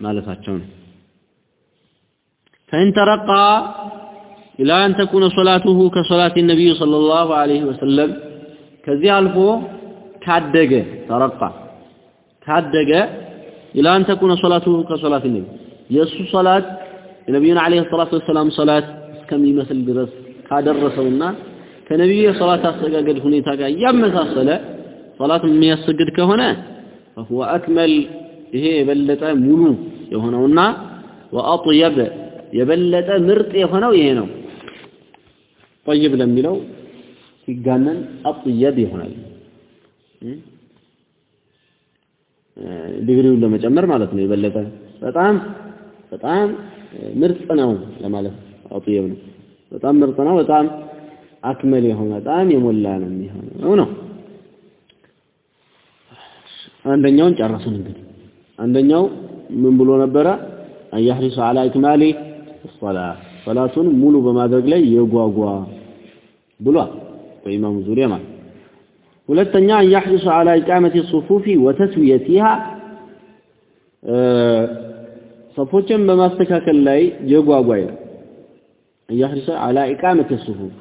ማለታቸው ነው فإن ترقى إلى أن تكون صلاته كصلاة النبي صلى الله عليه وسلم كذي ألفو كادق ترقى كادق إلى أن تكون صلاته كصلاة النبي يسو صلاة النبي عليه الصلاة والسلام صلاة كم يمثل درس كادرسونا ከነቢዩ የሰላት አሰጋገድ ሁኔታ ጋር እያመሳሰለ ሶላት የሚያሰግድ ከሆነ ፈሁወ አክመል ይሄ የበለጠ ሙሉ የሆነውና ወአጥየብ የበለጠ ምርጥ የሆነው ይሄ ነው። ጠይብ ለሚለው ሲጋነን አጥየብ ይሆናል። ዲግሪውን ለመጨመር ማለት ነው የበለጠ በጣም በጣም ምርጥ ነው ለማለት አጥየብ ነው። በጣም ምርጥ ነው በጣም አክመል የሆነ በጣም የሞላ ነው የሚሆነው ነው። አንደኛውን ጨረሱን እንግዲህ አንደኛው ምን ብሎ ነበረ? أن يحرص على إكمال الصلاة ሶላቱን ሙሉ በማድረግ ላይ የጓጓ ብሏል በኢማሙ ዙሪያ ማለት ሁለተኛ أن يحرص على إقامة الصفوف وتسويتها ሰፎችን በማስተካከል ላይ የጓጓ ይላል أن يحرص على إقامة الصفوف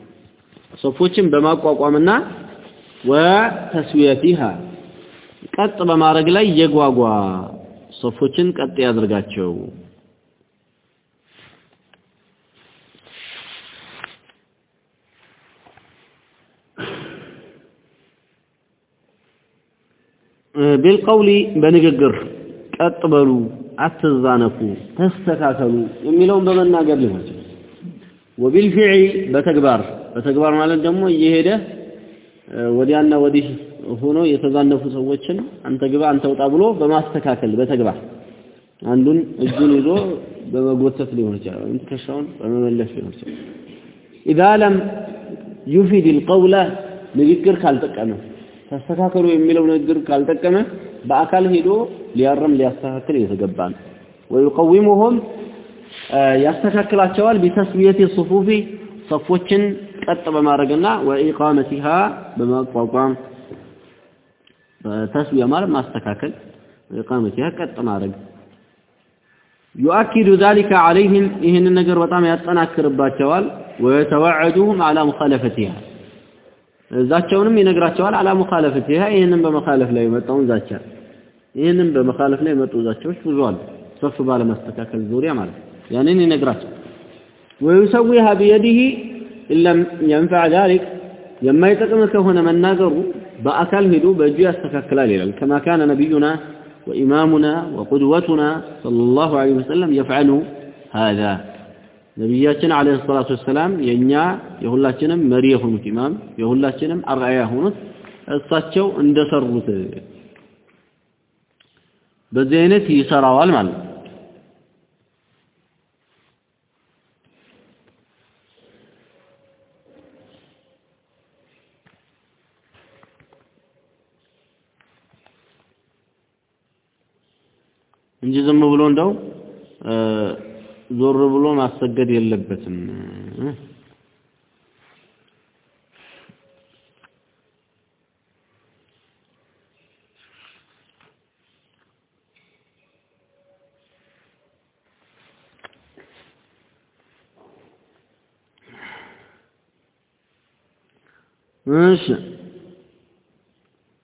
ሰፎችን በማቋቋምና وتسويتها ቀጥ በማድረግ ላይ የጓጓ ሰፎችን ቀጥ ያድርጋቸው። ቢልቀውሊ በንግግር ቀጥ በሉ አትዛነፉ ተስተካከሉ የሚለውን በመናገር ሊሆን ይችላል። ወቢልፊዕል በተግባር በተግባር ማለት ደግሞ እየሄደ ወዲያና ወዲህ ሆኖ የተዛነፉ ሰዎችን አንተ ግባ አንተ ውጣ ብሎ በማስተካከል በተግባር አንዱን እጁን ይዞ በመጎተት ሊሆን ይችላል ወይም ትከሻውን በመመለስ ሊሆን ይችላል። ኢዛ ለም ዩፊድ ልቀውለ ንግግር ካልጠቀመ ተስተካከሉ የሚለው ንግግር ካልጠቀመ በአካል ሄዶ ሊያርም ሊያስተካክል የተገባ ነው። ወዩቀዊሙሁም ያስተካክላቸዋል ቢተስቢየት ሱፉፊ ሰፎችን ቀጥ በማድረግና ወኢቃመቲሃ በማቋቋም ተስዊያ ማለት ማስተካከል ወኢቃመቲሃ ቀጥ ማድረግ። يؤكد ذلك عليهم ይህን ነገር በጣም ያጠናክርባቸዋል። ويتوعدهم على مخالفتها ዛቸውንም ይነግራቸዋል። على مخالفتها ይህንን በመخالፍ ላይ የመጣውን ዛቻ። ይህንን በመخالፍ ላይ የመጡ ዛቻዎች ብዙ አሉ። ሰፍ ባለማስተካከል ዙሪያ ማለት ያንን ይነግራቸዋል። ويسويها بيده إن لم ينفع ذلك لما يتقمك هنا من ناقروا بأكل هدو بجي كما كان نبينا وإمامنا وقدوتنا صلى الله عليه وسلم يفعل هذا. نبياتنا عليه الصلاة والسلام ينيا يهولاتنا مريهم إمام يهولاتنا أرعياهم الصاتشو اندسروا بزينة يسراوال والمعلم እንጂ ዝም ብሎ እንደው ዞር ብሎ ማሰገድ የለበትም ماشي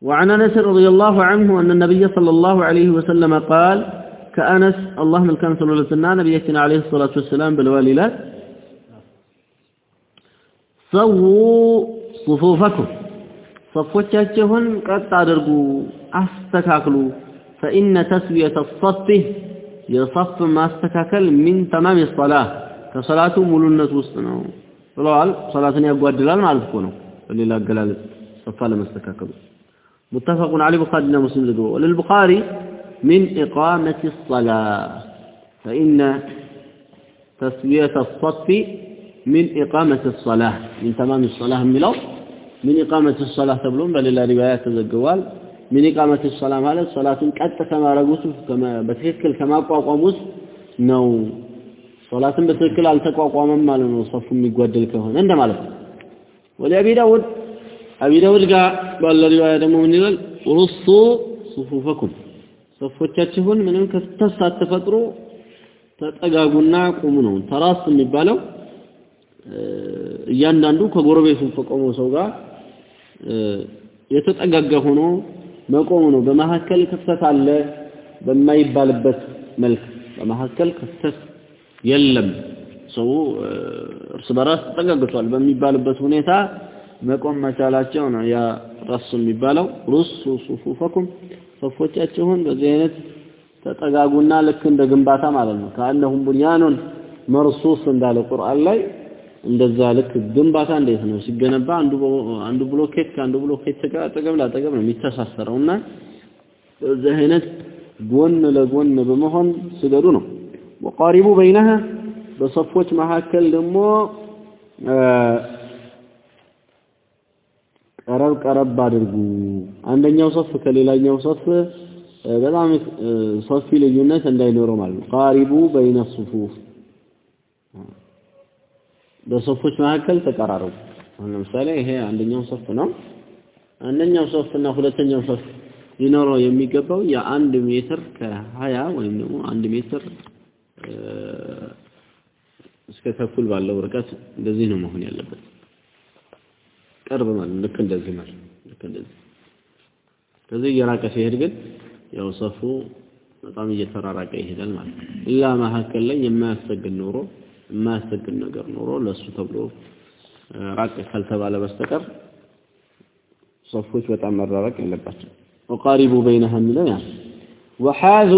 وعن انس رضي الله عنه ان النبي صلى الله عليه وسلم قال ከአነስ አላህ መልካም ስለለትና ነብያችን አለይሂ ሰላቱ ወሰላም ብለዋል ይላል። ሰው صفوفكم صفوቻችሁን ቀጥ አድርጉ አስተካክሉ። فإن تسوية الصف የصፍ ማስተካከል من تمام الصلاة ከሰላቱ ሙሉነት ውስጥ ነው ብለዋል። ሰላትን ያጓድላል ማለት እኮ ነው። በሌላ አገላለጽ ሰፋ ለመስተካከሉ متفق عليه البخاري ومسلم ذكره للبخاري من إقامة الصلاة فإن تسوية الصف من إقامة الصلاة. من تمام الصلاة من الأرض من إقامة الصلاة تبلون بل إلى رواية الزجوال من إقامة الصلاة مالا صلاة كتا كما رقوسف كما بتحكل كما قوموس نو. صلاة بتحكل على تقوى قوام مالا وصف مقود لك هنا عند مالا ولي أبي داود. أبي داود قال بل رواية مؤمن قال ورصوا صفوفكم. ሰፎቻችሁን ምንም ክፍተት ሳትፈጥሩ ተጠጋጉና ቁሙ ነው። ተራስ የሚባለው እያንዳንዱ ከጎረቤቱ ከቆመው ሰው ጋር የተጠጋጋ ሆኖ መቆሙ ነው። በመካከል ክፍተት አለ በማይባልበት መልክ በመካከል ክፍተት የለም። ሰው እርስ በራስ ተጠጋግቷል በሚባልበት ሁኔታ መቆም መቻላቸው ነው ያ ረስ የሚባለው ሩሱ ሱፉፈኩም ሰፎቻችሁን በዚህ አይነት ተጠጋጉና ልክ እንደ ግንባታ ማለት ነው። ከአነሁም ቡንያኑን መርሱስ እንዳለ ቁርአን ላይ እንደዛ ልክ ግንባታ እንዴት ነው? ሲገነባ አንዱ አንዱ ብሎኬት ከአንዱ ብሎኬት ጋር አጠገብ ለአጠገብ ነው የሚተሳሰረውና በዚህ አይነት ጎን ለጎን በመሆን ስገዱ ነው። وقاربوا بينها በሰፎች መካከል ደግሞ ቀረብ ቀረብ አድርጉ። አንደኛው ሶፍ ከሌላኛው ሶፍ በጣም ሰፊ ልዩነት እንዳይኖረው ማለት ነው። قاربوا بين الصفوف። በሶፎች መካከል ተቀራረቡ። አሁን ለምሳሌ ይሄ አንደኛው ሶፍ ነው። አንደኛው ሶፍ እና ሁለተኛው ሶፍ ሊኖረው የሚገባው የአንድ ሜትር ከሀያ ወይም ደግሞ አንድ ሜትር እስከ ተኩል ባለው ርቀት እንደዚህ ነው መሆን ያለበት ቅርብ ማለት ልክ እንደዚህ ማለት ልክ እንደዚህ። ከዚህ እየራቀ ሲሄድ ግን ያው ሰፉ በጣም እየተራራቀ ይሄዳል ማለት ነው። ኢላ መካከል ላይ የማያሰግድ ኖሮ የማያሰግድ ነገር ኖሮ ለሱ ተብሎ ራቅ ካልተባለ በስተቀር ሰፎች በጣም መራራቅ የለባቸው ወቃሪቡ በይነሃ የሚለው ያ። ወሓዙ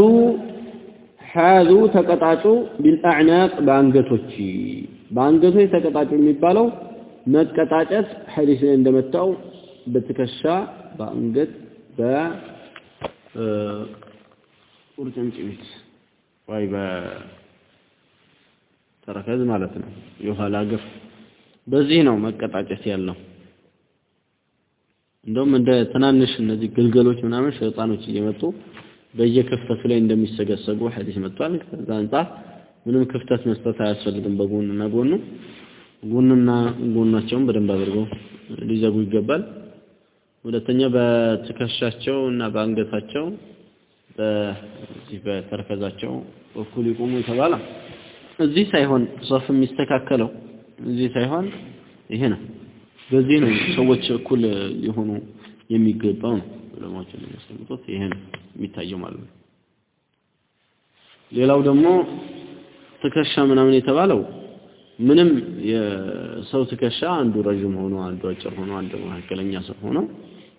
ሓዙ ተቀጣጩ ቢልአዕናቅ በአንገቶች። በአንገቶች ተቀጣጩ የሚባለው መቀጣጨት ሐዲስ ላይ እንደመጣው በትከሻ በአንገት በቁርጭምጭሚት ወይ በተረከዝ ማለት ነው። የኋላ እግር በዚህ ነው መቀጣጨት ያለው። እንደውም እንደ ትናንሽ እነዚህ ግልገሎች ምናምን ሸይጣኖች እየመጡ በየክፍተቱ ላይ እንደሚሰገሰጉ ሐዲስ መጥቷል። ከዛ አንጻር ምንም ክፍተት መስጠት አያስፈልግም በጎንና ጎኑ ጎንና ጎናቸውን በደንብ አድርገው ሊዘጉ ይገባል ሁለተኛ በትከሻቸው እና በአንገታቸው በዚህ በተረከዛቸው በኩል ይቆሙ የተባለ እዚህ ሳይሆን ሶፍ የሚስተካከለው እዚህ ሳይሆን ይሄ ነው። በዚህ ነው ሰዎች እኩል ሊሆኑ የሚገባው ነው። ዑለማዎች የሚያስቀምጡት ይሄ ነው የሚታየው ማለት ነው። ሌላው ደግሞ ትከሻ ምናምን የተባለው ምንም የሰው ትከሻ አንዱ ረዥም ሆኖ አንዱ አጭር ሆኖ አንዱ መካከለኛ ሰው ሆኖ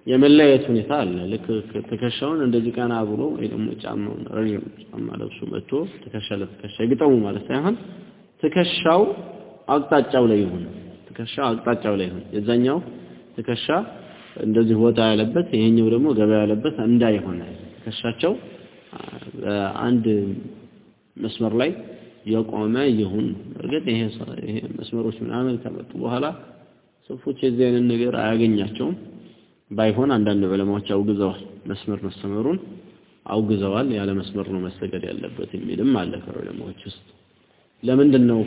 የመለያየት ሁኔታ አለ። ልክ ትከሻውን እንደዚህ ቀና ብሎ ወይ ደግሞ ጫማውን ረዥም ጫማ ለብሶ መጥቶ ትከሻ ለትከሻ ይግጠሙ ማለት ሳይሆን ትከሻው አቅጣጫው ላይ ይሁን። ትከሻው አቅጣጫው ላይ ይሁን። የዛኛው ትከሻ እንደዚህ ወጣ ያለበት ይሄኛው ደግሞ ገባ ያለበት እንዳይሆን ትከሻቸው አንድ መስመር ላይ የቆመ ይሁን። እርግጥ ይሄ መስመሮች ምናምን ከመጡ በኋላ ሰፎች የዚህ አይነት ነገር አያገኛቸውም። ባይሆን አንዳንድ ዑለማዎች አውግዘዋል። መስመር መሰመሩን አውግዘዋል። ያለ መስመር ነው መሰገድ ያለበት የሚልም አለ ከዑለማዎች ውስጥ። ለምንድን ነው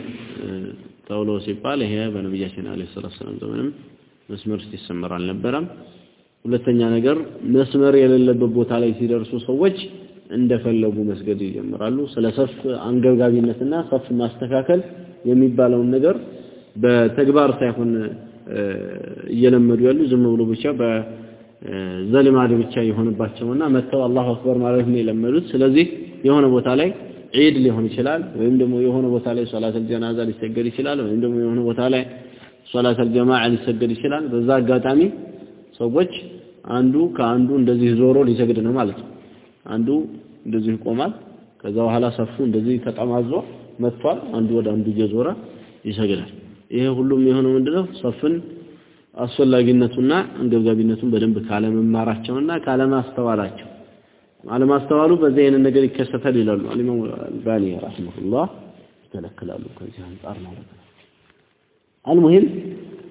ተብሎ ሲባል ይሄ በነቢያችን አለይሂ ሰላቱ ሰላም ዘመንም መስመር ሲሰመር አልነበረም። ሁለተኛ ነገር መስመር የሌለበት ቦታ ላይ ሲደርሱ ሰዎች እንደፈለጉ መስገድ ይጀምራሉ። ስለ ሰፍ አንገብጋቢነትና ሰፍ ማስተካከል የሚባለውን ነገር በተግባር ሳይሆን እየለመዱ ያሉ ዝም ብሎ ብቻ በዘልማድ ብቻ የሆነባቸውና መጥተው አላሁ አክበር ማለት ነው የለመዱት። ስለዚህ የሆነ ቦታ ላይ ዒድ ሊሆን ይችላል፣ ወይም ደግሞ የሆነ ቦታ ላይ ሶላተል ጀናዛ ሊሰገድ ይችላል፣ ወይም ደግሞ የሆነ ቦታ ላይ ሶላተል ጀማዓ ሊሰገድ ይችላል። በዛ አጋጣሚ ሰዎች አንዱ ከአንዱ እንደዚህ ዞሮ ሊሰግድ ነው ማለት ነው። አንዱ እንደዚህ ይቆማል። ከዛ በኋላ ሰፉ እንደዚህ ተጠማዞ መጥቷል። አንዱ ወደ አንዱ እየዞረ ይሰግዳል። ይሄ ሁሉም የሆነው ምንድነው? ሰፍን አስፈላጊነቱና አንገብጋቢነቱን በደንብ ካለመማራቸውና ካለማስተዋላቸው አለማስተዋሉ በዚህ አይነት ነገር ይከሰታል ይላሉ አልኢማሙ አልባኒ ረሂመሁላህ ይከለክላሉ። ከዚህ አንጻር ማለት ነው። አልሙሂም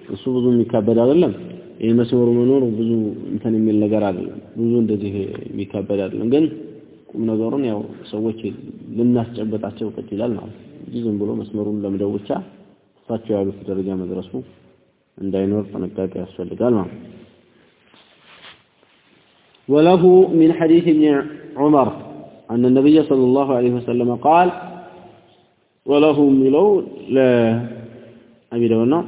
እሱ ብዙ የሚካበድ አይደለም። ይህ መስመሩ መኖር ብዙ እንትን የሚል ነገር አይደለም። ብዙ እንደዚህ የሚካበድ አይደለም። ግን ቁም ነገሩን ያው ሰዎች ልናስጨበጣቸው ቀጥ ይላል ማለት ነው እንጂ ዝም ብሎ መስመሩን ለምደው ብቻ እሳቸው ያሉት ደረጃ መድረሱ እንዳይኖር ጥንቃቄ ያስፈልጋል ማለት ነው። وله من حديث ابن عمر أن النبي صلى الله عليه وسلم قال وله ملو لا أبي دولنا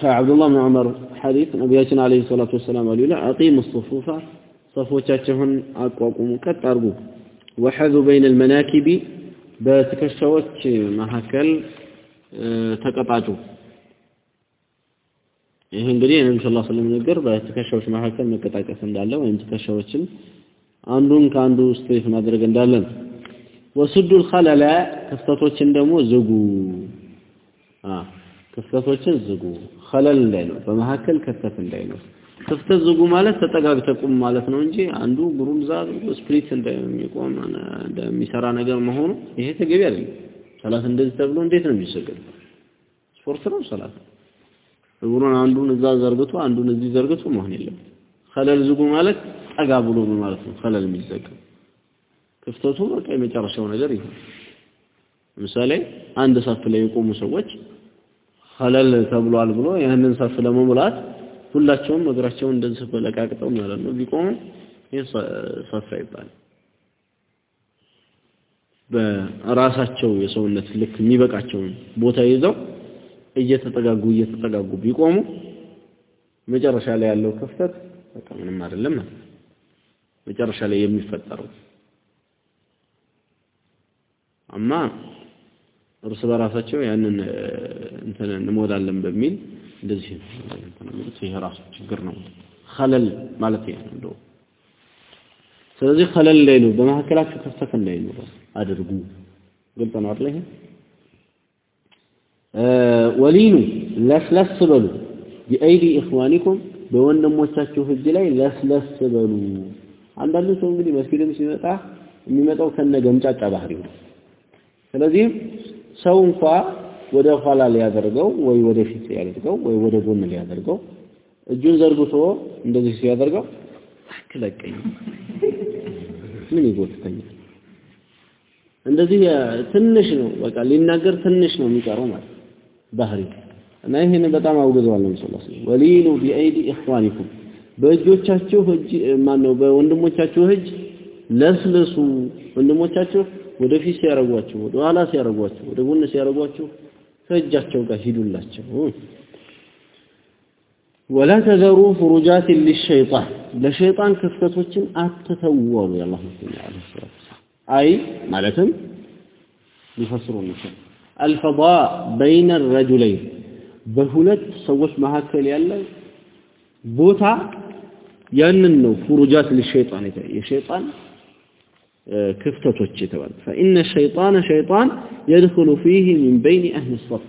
كعبد الله بن عمر ሐዲስ ነብያችን አለይሂ ሰላቱ ወሰላም አሉ ይላል አቂሙ ሱፉፈ ሶፎቻችሁን አቋቁሙ ቀጥ አድርጉ ወሐዙ በይነል መናኪቢ በትከሻዎች መካከል ተቀጣጩ ይህ እንግዲህ ነቢ ስ ስለም ነገር በትከሻዎች መካከል መቀጣቀስ እንዳለ ወይም ትከሻዎችን አንዱን ከአንዱ ስቴፍ ማድረግ እንዳለ ነው። ወስዱል ኸለለ ክፍተቶችን ደግሞ ዝጉ፣ ክፍተቶችን ዝጉ። ኸለል እንዳይኖር በመካከል ክፍተት እንዳይኖር። ክፍተት ዝጉ ማለት ተጠጋግተህ ቁም ማለት ነው እንጂ አንዱ እግሩን እዛ ስፕሊት እንደሚቆም እንደሚሰራ ነገር መሆኑ ይሄ ተገቢ አይደለም። ሰላት እንደዚህ ተብሎ እንዴት ነው የሚሰገድ? ስፖርት ነው ሰላት። እግሩን አንዱን እዛ ዘርግቶ አንዱን እዚህ ዘርግቶ መሆን የለም። ኸለል ዝጉ ማለት ጠጋ ብሎ ማለት ነው። ኸለል የሚዘጋው ክፍተቱ በቃ የመጨረሻው ነገር ይሁን። ለምሳሌ አንድ ሰፍ ላይ የቆሙ ሰዎች ኸለል ተብሏል ብሎ ያንን ሰፍ ለመሙላት ሁላቸውም እግራቸውን እንደዚህ በለቃቅጠው ማለት ነው። ቢቆሙ ይህ ሰፍ አይባልም። በራሳቸው የሰውነት ልክ የሚበቃቸውን ቦታ ይዘው እየተጠጋጉ እየተጠጋጉ ቢቆሙ መጨረሻ ላይ ያለው ክፍተት በቃ ምንም አይደለም ማለት መጨረሻ ላይ የሚፈጠረው። አማ እርስ በራሳቸው ያንን እንትን እንሞላለን በሚል እንደዚህ ይሄ ራሱ ችግር ነው። ኸለል ማለት ይሄ ነው ስለዚህ ኸለል እንዳይኖር በመካከላችሁ ክፍተት እንዳይኖር አድርጉ። ግልጽ ነው አይደል? ولينوا ለስለስ በሉ بأيدي إخوانكم በወንድሞቻችሁ እጅ ላይ ለስለስ በሉ። አንዳንዱ ሰው እንግዲህ መስጊድም ሲመጣ የሚመጣው ከነ ገምጫጫ ባህሪው ነው። ስለዚህ ሰው እንኳ ወደ ኋላ ሊያደርገው ወይ ወደ ፊት ሊያደርገው ወይ ወደ ጎን ሊያደርገው እጁን ዘርግቶ እንደዚህ ሲያደርገው አትለቀኝ ምን ይጎትተኛል? እንደዚህ ትንሽ ነው በቃ ሊናገር ትንሽ ነው የሚቀረው ማለት ባህሪ። እና ይህን በጣም አውግዘዋል ነብዩ صلى الله عليه وسلم። ولينوا بأيدي إخوانكم በእጆቻችሁ እጅ ማን ነው በወንድሞቻችሁ እጅ ለስልሱ ወንድሞቻችሁ ወደፊት ሲያረጓችሁ ወደ ኋላ ሲያረጓችሁ ወደ ጎን ሲያረጓችሁ ከእጃቸው ጋር ሂዱላቸው። ولا تذروا فرجات للشيطان ለሸይጣን ክፍተቶችን አትተዋሉ የአላህ መልክተኛ عليه الصلاة አይ ማለትም ሊፈስሩ ይችላል አልፈዳ በይነ ረጁለይን በሁለት ሰዎች መካከል ያለ ቦታ ያንን ነው ፍሩጃት የሸይጣን ክፍተቶች የተባለ فإن الشيطان شيطان يدخل فيه من بين أهل الصف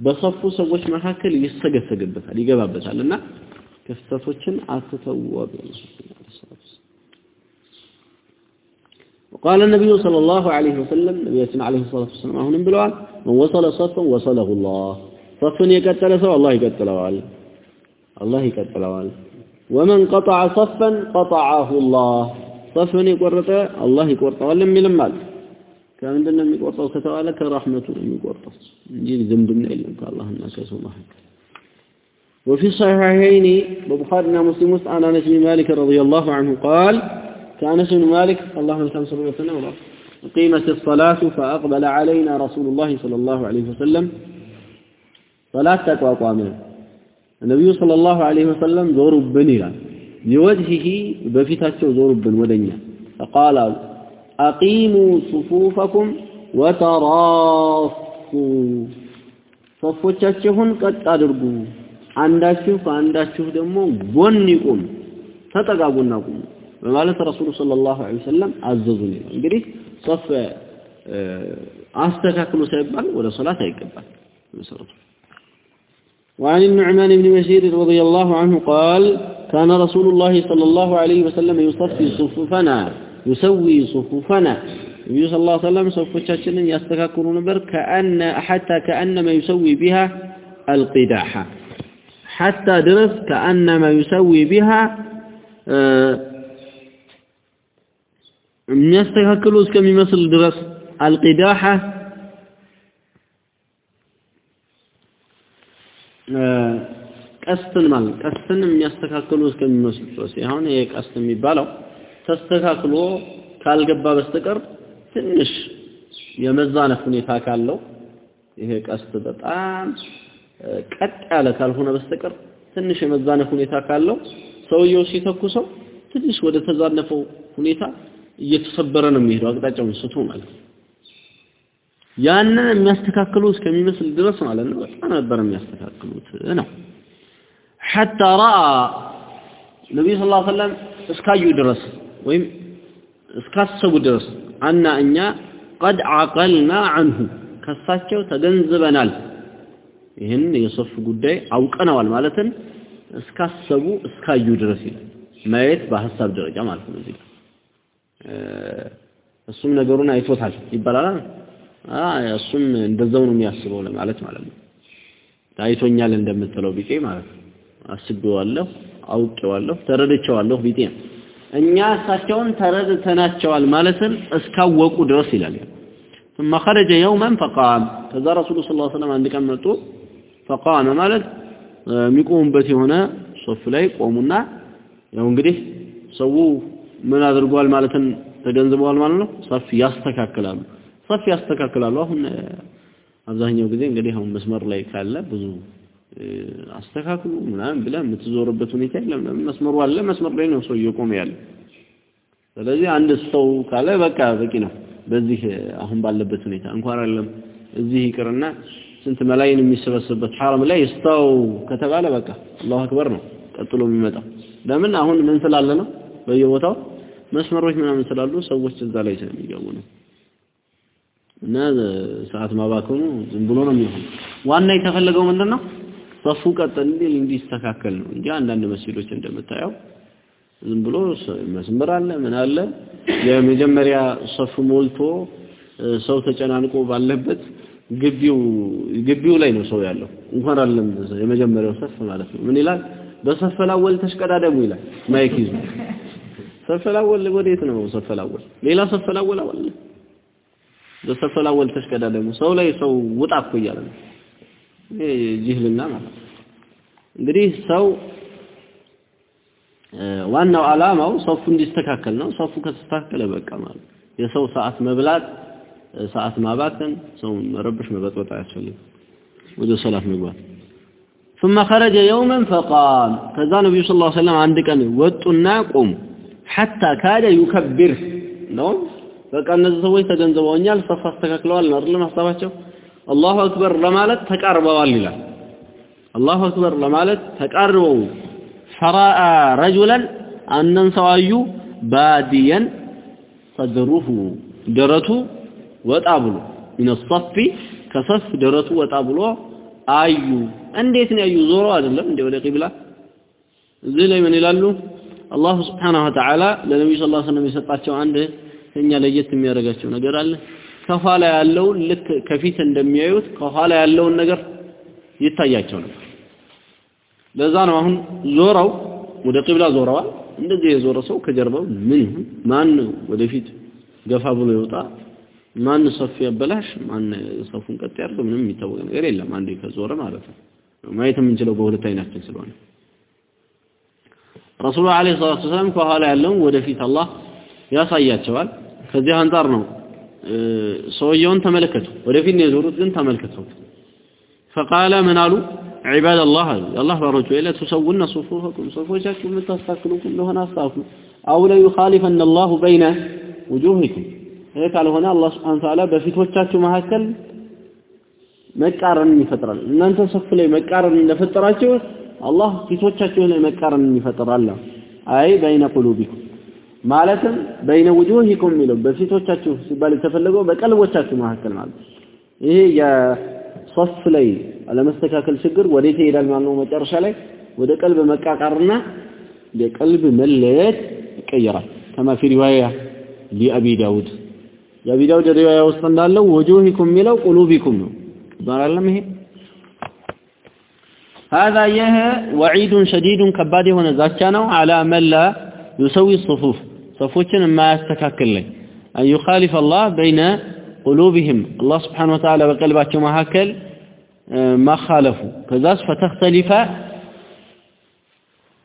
በሰፉ ሰዎች መካከል ይሰገሰግበታል ይገባበታልና ክፍተቶችን አትተዋሉ وقال النبي صلى الله عليه وسلم نبينا عليه الصلاة والسلام هنا بلوال من وصل صفا وصله الله صفا يقتل سوى الله يقتلوال الله يقتلوال ومن قطع صفا قطعه الله صفا يقرط الله يقرطوال የሚልም አለ ከምንድን ነው የሚቆርጠው ከተባለ ከራህመቱ ነው የሚቆርጠው እንጂ ዝምድና የለም ከአላህና ከሰው መካከል وفي الصحيحين بخاري ومسلم عن انس بن مالك رضي الله عنه قال كان انس بن مالك اللهم كان صلى الله عليه وسلم قيمت الصلاة فأقبل علينا رسول الله صلى الله عليه وسلم صلاة تقواقامنا النبي صلى الله عليه وسلم زور بني ቢወጅሂ በፊታቸው ዞሩብን ወደኛ ፈቃል አሉ አቂሙ ሱፉፈኩም ወተራሱ ሶፎቻችሁን ቀጥ አድርጉ። አንዳችሁ ከአንዳችሁ ደግሞ ጎን ይቁም ተጠጋጉና ቁሙ በማለት ረሱሉ ሰለላሁ ዐለይሂ ወሰለም አዘዙን። ይላል እንግዲህ ሶፍ አስተካክሉ ሳይባል ወደ ሶላት አይገባል መሰረቱ وعن النعمان بن بشير رضي الله عنه قال كان رسول الله صلى الله عليه وسلم يصفي صفوفنا يسوي صفوفنا. النبي صلى الله عليه وسلم صفوفنا يستكاكل نبر كأن حتى كأنما يسوي بها القداحة حتى درس كأنما يسوي بها من يستكاكل كم يمثل درس القداحة ቀስትን ማለት ቀስትን የሚያስተካክሉ እስከሚመስል ድረስ አሁን ይሄ ቀስት የሚባለው ተስተካክሎ ካልገባ በስተቀር ትንሽ የመዛነፍ ሁኔታ ካለው ይሄ ቀስት በጣም ቀጥ ያለ ካልሆነ በስተቀር ትንሽ የመዛነፍ ሁኔታ ካለው ሰውየው ሲተኩሰው ትንሽ ወደ ተዛነፈው ሁኔታ እየተሰበረ ነው የሚሄደው አቅጣጫውን ስቶ ማለት ነው። ያንን የሚያስተካክሉ እስከሚመስል ድረስ ማለት ነው። ነበር የሚያስተካክሉት ነው። ሐታ ረአ ነቢዩ ስ ሰለም እስካዩ ድረስ ወይም እስካሰቡ ድረስ አና እኛ ቀድ አቀልና አንሁ ከሳቸው ተገንዝበናል። ይህን የሶፍ ጉዳይ አውቀነዋል ማለትን እስካሰቡ እስካዩ ድረስ ይላል። ማየት በሀሳብ ደረጃ ማለት ነው እዚህ እሱም ነገሩን አይቶታል ይባላል እሱም እንደዛው ነው የሚያስበው ለማለት ማለት ነው ታይቶኛል እንደምትለው ቢጤ ማለት ነው አስቤዋለሁ አውቄዋለሁ ተረድቼዋለሁ ቢጤ እኛ እሳቸውን ተረድተናቸዋል ማለትን እስካወቁ ድረስ ይላል ثم خرج يوما فقام ከዛ ረሱሉ ሰለላሁ ዐለይሂ ወሰለም አንድ ቀን መጡ فقام ማለት የሚቆሙበት የሆነ ሶፍ ላይ ቆሙና ያው እንግዲህ ሰው ምን አድርጓል ማለትን ተገንዝበዋል ማለት ነው ሰፍ ያስተካክላሉ ሰፍ ያስተካክላሉ። አሁን አብዛኛው ጊዜ እንግዲህ አሁን መስመር ላይ ካለ ብዙ አስተካክሉ ምናምን ብለህ የምትዞርበት ሁኔታ የለም። መስመሩ አለ መስመር ላይ ነው ሰው እየቆመ ያለ ስለዚህ አንድ ሰው ካለ በቃ በቂ ነው። በዚህ አሁን ባለበት ሁኔታ እንኳን አይደለም እዚህ ይቅርና ስንት መላይን የሚሰበሰብበት ሐረም ላይ ስታው ከተባለ በቃ አላሁ አክበር ነው ቀጥሎ የሚመጣው። ለምን? አሁን ምን ስላለ ነው? በየቦታው መስመሮች ምናምን ስላሉ ሰዎች እዛ ላይ ስለሚገቡ ነው እና ሰዓት ማባከኑ ዝም ብሎ ነው የሚሆነው። ዋና የተፈለገው ምንድነው? ሰፉ ቀጥ እንዲል እንዲስተካከል ነው እንጂ አንዳንድ መስጊዶች እንደምታየው ዝም ብሎ መስመር አለ ምን አለ? የመጀመሪያ ሰፉ ሞልቶ ሰው ተጨናንቆ ባለበት ግቢው ግቢው ላይ ነው ሰው ያለው። እንኳን አይደለም የመጀመሪያው ሰፍ ማለት ነው። ምን ይላል? በሰፈላወል ተሽቀዳደሙ ይላል። ማይክ ይዞ ሰፈላወል ወዴት ነው ሰፈላወል? ሌላ ሰፈላወል አወል በሰፈላወል ተሽቀዳደሙ ሰው ላይ ሰው ውጣ እኮ እያለ ነው ጅህልና ማለት እንግዲህ ሰው ዋናው ዓላማው ሰፉ እንዲስተካከል ነው። ሰፉ ከተስተካከለ በቃ ማለት የሰው ሰዓት መብላት፣ ሰዓት ማባከን፣ ሰው መረበሽ፣ መበጥበጥ አያስፈልግም። ወደ ሰላት መግባት ثم خرج يوما فقال ከዛ ነብዩ ሰለላሁ ዐለይሂ ወሰለም አንድ ቀን ወጡና ቆሙ حتى كاد يكبر ነው በቃ እነዚህ ሰዎች ተገንዝበውኛል፣ ሰፍ አስተካክለዋል አይደለም ሐሳባቸው። አላሁ አክበር ለማለት ተቃርበዋል ይላል። አላሁ አክበር ለማለት ተቃርበው ፈራአ ረጁለን አንድን ሰው አዩ ባዲየን ሰድሩሁ ደረቱ ወጣ ብሎ ሚነ ሰፊ ከሰፍ ደረቱ ወጣ ብሎ አዩ። እንዴት ነው ያዩ? ዞሮ አይደለም እንደ ወደ ቂብላ። እዚህ ላይ ምን ይላሉ? አላሁ ስብሓነሁ ወተዓላ ለነቢዩ ሰለላሁ ዐለይሂ ወሰለም የሰጣቸው አንድ ከኛ ለየት የሚያደርጋቸው ነገር አለ። ከኋላ ያለውን ልክ ከፊት እንደሚያዩት ከኋላ ያለውን ነገር ይታያቸው ነበር። ለዛ ነው አሁን ዞረው ወደ ቂብላ ዞረዋል። እንደዚህ የዞረ ሰው ከጀርባው ምን ይሁን ማን ወደፊት ገፋ ብሎ ይወጣ ማን ሰፊ ያበላሽ ማን ሰፉን ቀጥ ያድርግ ምንም የሚታወቅ ነገር የለም። አንዴ ከዞረ ማለት ነው። ማየት የምንችለው በሁለት አይናችን ስለሆነ ረሱሉ ዓለይሂ ሰላቱ ወሰላም ከኋላ ያለውን ወደፊት አላህ ያሳያቸዋል። ከዚህ አንጻር ነው ሰውየውን ተመለከቱ። ወደፊት ነው የዞሩት፣ ግን ተመልከቱት። ፈቃለ ምን አሉ? አላህ አሉ የአላህ ባሮች ወይ ለቱሰውነ ሱፉፈኩም ሱፎቻችሁ የምታስተካክሉ እንደሆነ አስተካክሉ። አው ለዩኻሊፈነ አላሁ በይነ ውጁሂኩም ይህ ካልሆነ አላህ ስብሐነ ወተዓላ በፊቶቻችሁ መካከል መቃረንን ይፈጥራል። እናንተ ሰፍ ላይ መቃረን እንደፈጠራችሁ አላህ ፊቶቻችሁ ላይ መቃረንን ይፈጥራል። አይ በይነ ቁሉቢኩም ማለትም በይነ ውጁሂኩም የሚለው በፊቶቻችሁ ሲባል የተፈለገው በቀልቦቻችሁ መካከል ማለት ይሄ የሶፍ ላይ አለመስተካከል ችግር ወዴት ይሄዳል ማለት ነው? መጨረሻ ላይ ወደ ቀልብ መቃቃርና የቀልብ መለየት ይቀየራል። ከማ ፊ ሪዋያ ሊአቢ ዳውድ የአቢ ዳውድ ሪዋያ ውስጥ እንዳለው ውጁሂኩም የሚለው ቁሉቢኩም ነው ይባላልም ይሄ هذا ይህ ወዒድ ሸዲድ ከባድ የሆነ ዛቻ ነው على من لا يسوي صفوتنا ما استكاكل أن يخالف الله بين قلوبهم. الله سبحانه وتعالى بقلبات ما هكل آه، ما خالفوا. كذلك فتختلف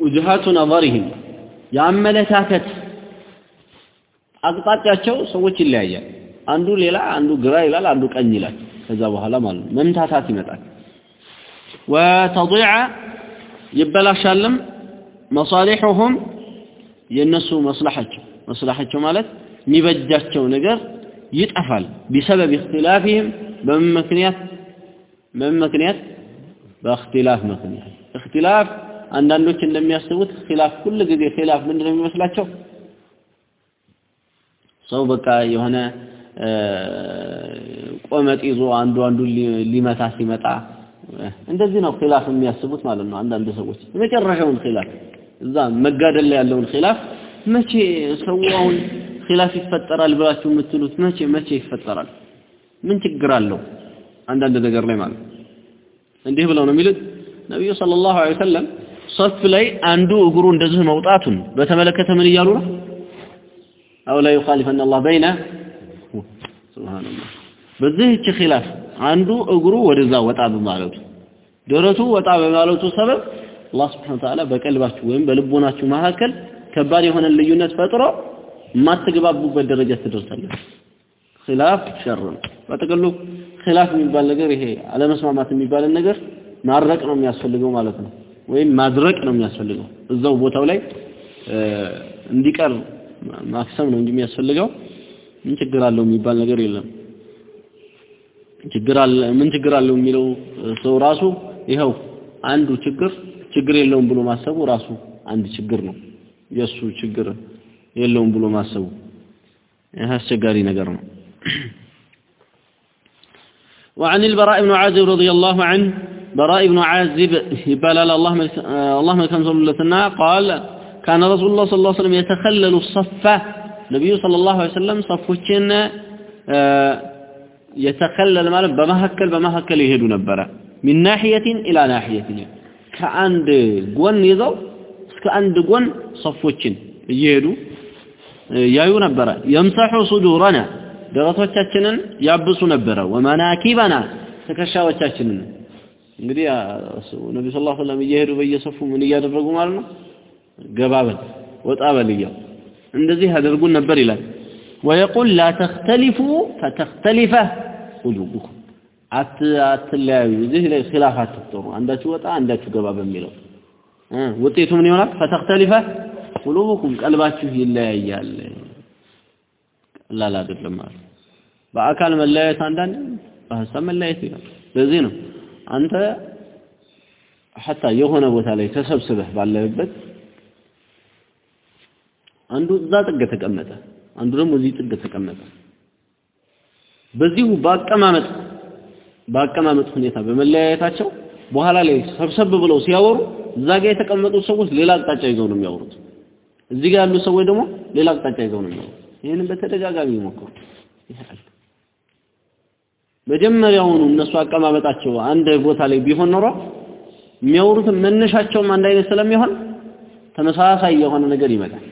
وجهات نظرهم. يا أما أقطعت أشو صوت الله يجعل عنده ليلة عنده قراء ليلة عنده كأني لك. وهلا مال. من تاتاتي متاك وتضيع يبلغ شلم مصالحهم የነሱ መስላሐቸው መስላሐቸው ማለት የሚበጃቸው ነገር ይጠፋል። ቢሰበብ እክትላፊህም በምን ምክንያት በምን ምክንያት በእክትላፍ ምክንያት እክትላፍ አንዳንዶች እንደሚያስቡት ኺላፍ ሁል ጊዜ ኺላፍ ምንድነው የሚመስላቸው ሰው በቃ የሆነ ቆመጥ ይዞ አንዱ አንዱ ሊመታ ሲመጣ እንደዚህ ነው ኺላፍ የሚያስቡት ማለት ነው። አንዳንድ ሰዎች የመጨረሻውን ኺላፍ እዛ መጋደል ላይ ያለውን ኺላፍ መቼ ሰው አሁን ኺላፍ ይፈጠራል ብላችሁ የምትሉት መቼ መቼ ይፈጠራል? ምን ችግር አለው? አንዳንድ ነገር ላይ ማለት እንዲህ ብለው ነው የሚሉት ነብዩ ሰለላሁ ዐለይሂ ወሰለም ሶፍ ላይ አንዱ እግሩ እንደዚህ መውጣቱን በተመለከተ ምን እያሉ ነው? አው ላ ዩኻሊፈነ አላህ በይነ ሱብሃንአላህ በዚህች ኺላፍ አንዱ እግሩ ወደዛ ወጣ በማለቱ ደረቱ ወጣ በማለቱ ሰበብ አላህ ስብሐነሁ ወተዓላ በቀልባችሁ ወይም በልቦናችሁ መካከል ከባድ የሆነ ልዩነት ፈጥሮ የማትግባቡበት ደረጃ ትደርሳላችሁ። ኺላፍ ሸር በጥቅሉ ኺላፍ የሚባል ነገር ይሄ አለመስማማት የሚባልን ነገር ማድረቅ ነው የሚያስፈልገው ማለት ነው። ወይም ማድረቅ ነው የሚያስፈልገው እዛው ቦታው ላይ እንዲቀር ማክሰም ነው እንጂ የሚያስፈልገው ምን ችግር አለው የሚባል ነገር የለም። ችግር አለ ምን ችግር አለው የሚለው ሰው ራሱ ይኸው አንዱ ችግር ችግር የለውም ብሎ ማሰቡ ራሱ አንድ ችግር ነው። የእሱ ችግር የለውም ብሎ ማሰቡ አስቸጋሪ ነገር ነው። وعن البراء بن عازب رضي الله عنه براء بن عازب يبال على الله ملك الله ملك الله عليه قال كان رسول الله صلى الله عليه وسلم يتخلل الصف. نبي صلى الله عليه وسلم صفوشين آه، يتخلل مال بما هكل بما هكل يهدو نبرا من ناحية إلى ناحية. ከአንድ ጎን ይዘው እስከ አንድ ጎን ሶፎችን እየሄዱ ያዩ ነበረ። የምሰሑ ሱዱረና ደረቶቻችንን ያብሱ ነበረ። ወመናኪበና ትከሻዎቻችንን። እንግዲህ ነቢ ስ ላ ስለም እየሄዱ በየሰፉ ምን እያደረጉ ማለት ነው? ገባበል ወጣ በል እንደዚህ ያደርጉን ነበር ይላል። ወየቁል ላ ተክተሊፉ ፈተክተሊፈ ውጁቡኩም አት አትለያዩ። እዚህ ላይ ኺላፍ አትፍጠሩ። አንዳችሁ ወጣ አንዳችሁ ገባ በሚለው ውጤቱ ምን ይሆናል? ፈተክተሊፈ ቁሉቡኩም ቀልባችሁ ይለያያል። ቀላል አይደለም ማለት በአካል መለያየት አንዳንድ በሀሳብ መለያየት ይላል ለዚህ ነው አንተ ሐታ የሆነ ቦታ ላይ ተሰብስበህ ባለህበት አንዱ እዛ ጥግ ተቀመጠ አንዱ ደግሞ እዚህ ጥግ ተቀመጠ። በዚሁ በአቀማመጥ በአቀማመጥ ሁኔታ በመለያየታቸው በኋላ ላይ ሰብሰብ ብለው ሲያወሩ እዛ ጋር የተቀመጡ ሰዎች ሌላ አቅጣጫ ይዘው ነው የሚያወሩት። እዚህ ጋር ያሉ ሰዎች ደግሞ ሌላ አቅጣጫ ይዘው ነው የሚያወሩት። ይህንን በተደጋጋሚ ይሞክሩ። መጀመሪያውኑ እነሱ አቀማመጣቸው አንድ ቦታ ላይ ቢሆን ኖሮ የሚያወሩትን መነሻቸውም አንድ አይነት ስለሚሆን ተመሳሳይ የሆነ ነገር ይመጣል።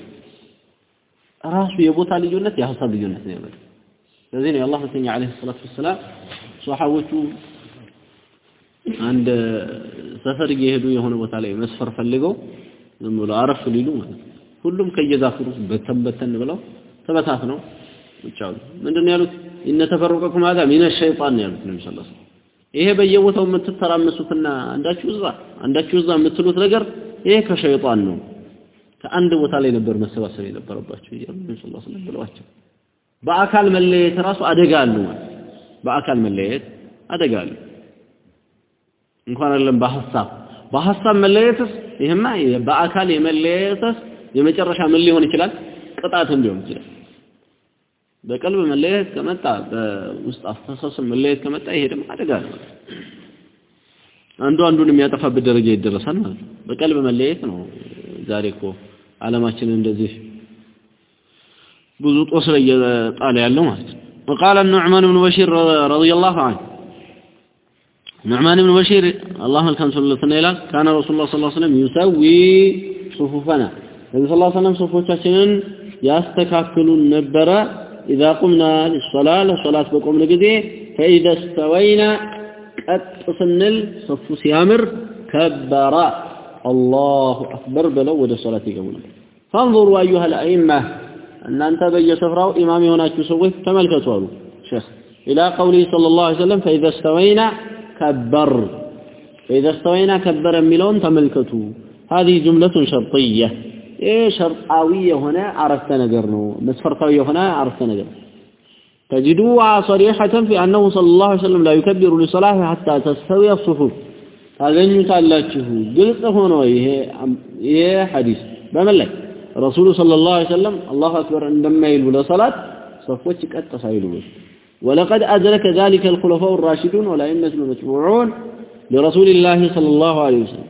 ራሱ የቦታ ልዩነት የሀሳብ ልዩነት ነው ያመጣው ስለዚህ ነው የአላህ መልእክተኛ ዓለይሂ ሰላቱ ወሰላም ሷሐቦቹ አንድ ሰፈር እየሄዱ የሆነ ቦታ ላይ መስፈር ፈልገው ዝም ብሎ አረፍ ሊሉ ማለት ነው። ሁሉም ከየዛፍሩ በተን በተን ብለው ተበታትነው ውጭ አሉ። ምንድን ያሉት? ኢነ ተፈረቀኩም ሀዛ ሚነ ሸይጣን ያሉት ነቢ ስ ይሄ በየቦታው የምትተራመሱትና አንዳችሁ እዛ አንዳችሁ እዛ የምትሉት ነገር ይሄ ከሸይጣን ነው። ከአንድ ቦታ ላይ ነበር መሰባሰብ የነበረባቸው እያሉ ስ ስለም ብለዋቸው በአካል መለየት ራሱ አደጋ አሉ ማለት በአካል መለየት አደጋ አሉ እንኳን አይደለም በሐሳብ። በሐሳብ መለየትስ? ይሄማ በአካል የመለየትስ የመጨረሻ ምን ሊሆን ይችላል? ቅጣትም ሊሆን ይችላል። በቀልብ መለየት ከመጣ በውስጥ አስተሳሰብ መለየት ከመጣ ይሄ ደግሞ አደጋ ነው። አንዱ አንዱን የሚያጠፋበት ደረጃ ይደረሳል ማለት ነው። በቀልብ መለየት ነው። ዛሬ እኮ ዓለማችንን እንደዚህ ብዙ ጦስ ላይ እየጣለ ያለው ማለት ነው وقال النعمان بن بشير رضي الله عنه. نعمان بن بشير اللهم الحمد صلى الله عليه وسلم كان رسول الله صلى الله عليه وسلم يسوي صفوفنا. النبي صلى الله عليه وسلم صفوفنا يستكاكل النبرة إذا قمنا للصلاة للصلاة بقوم قدي فإذا استوينا أتصن الصف سيامر كبر الله أكبر بلو ودى صلاة قبلنا فانظروا أيها الأئمة እናንተ በየስፍራው ኢማም የሆናችሁ ሰዎች ተመልከቱ አሉ ሼክ إلى قوله صلى الله عليه وسلم فإذا استوينا كبر فإذا استوينا كبر የሚለውን ተመልከቱ هذه جملة شرطية ይህ ሸርጣዊ የሆነ አረፍተ ነገር ነው መስፈርታዊ የሆነ አረፍተ ነገር تجدوها صريحة في أنه صلى الله عليه وسلم لا يكبر لصلاة حتى تستوي الصفوف ታገኙታላችሁ ግልጽ ሆኖ ይሄ ይሄ ሐዲስ በምን ላይ ረሱሉ ሰለላሁ ዐለይሂ ወሰለም አላሁ አክበር እንደማይሉ ለሰላት ሰፎች ቀጥ ሳይሉ ولقد أدرك ذلك الخلفاء الراشدون والأئمة المتبوعون لرسول الله صلى الله عليه وسلم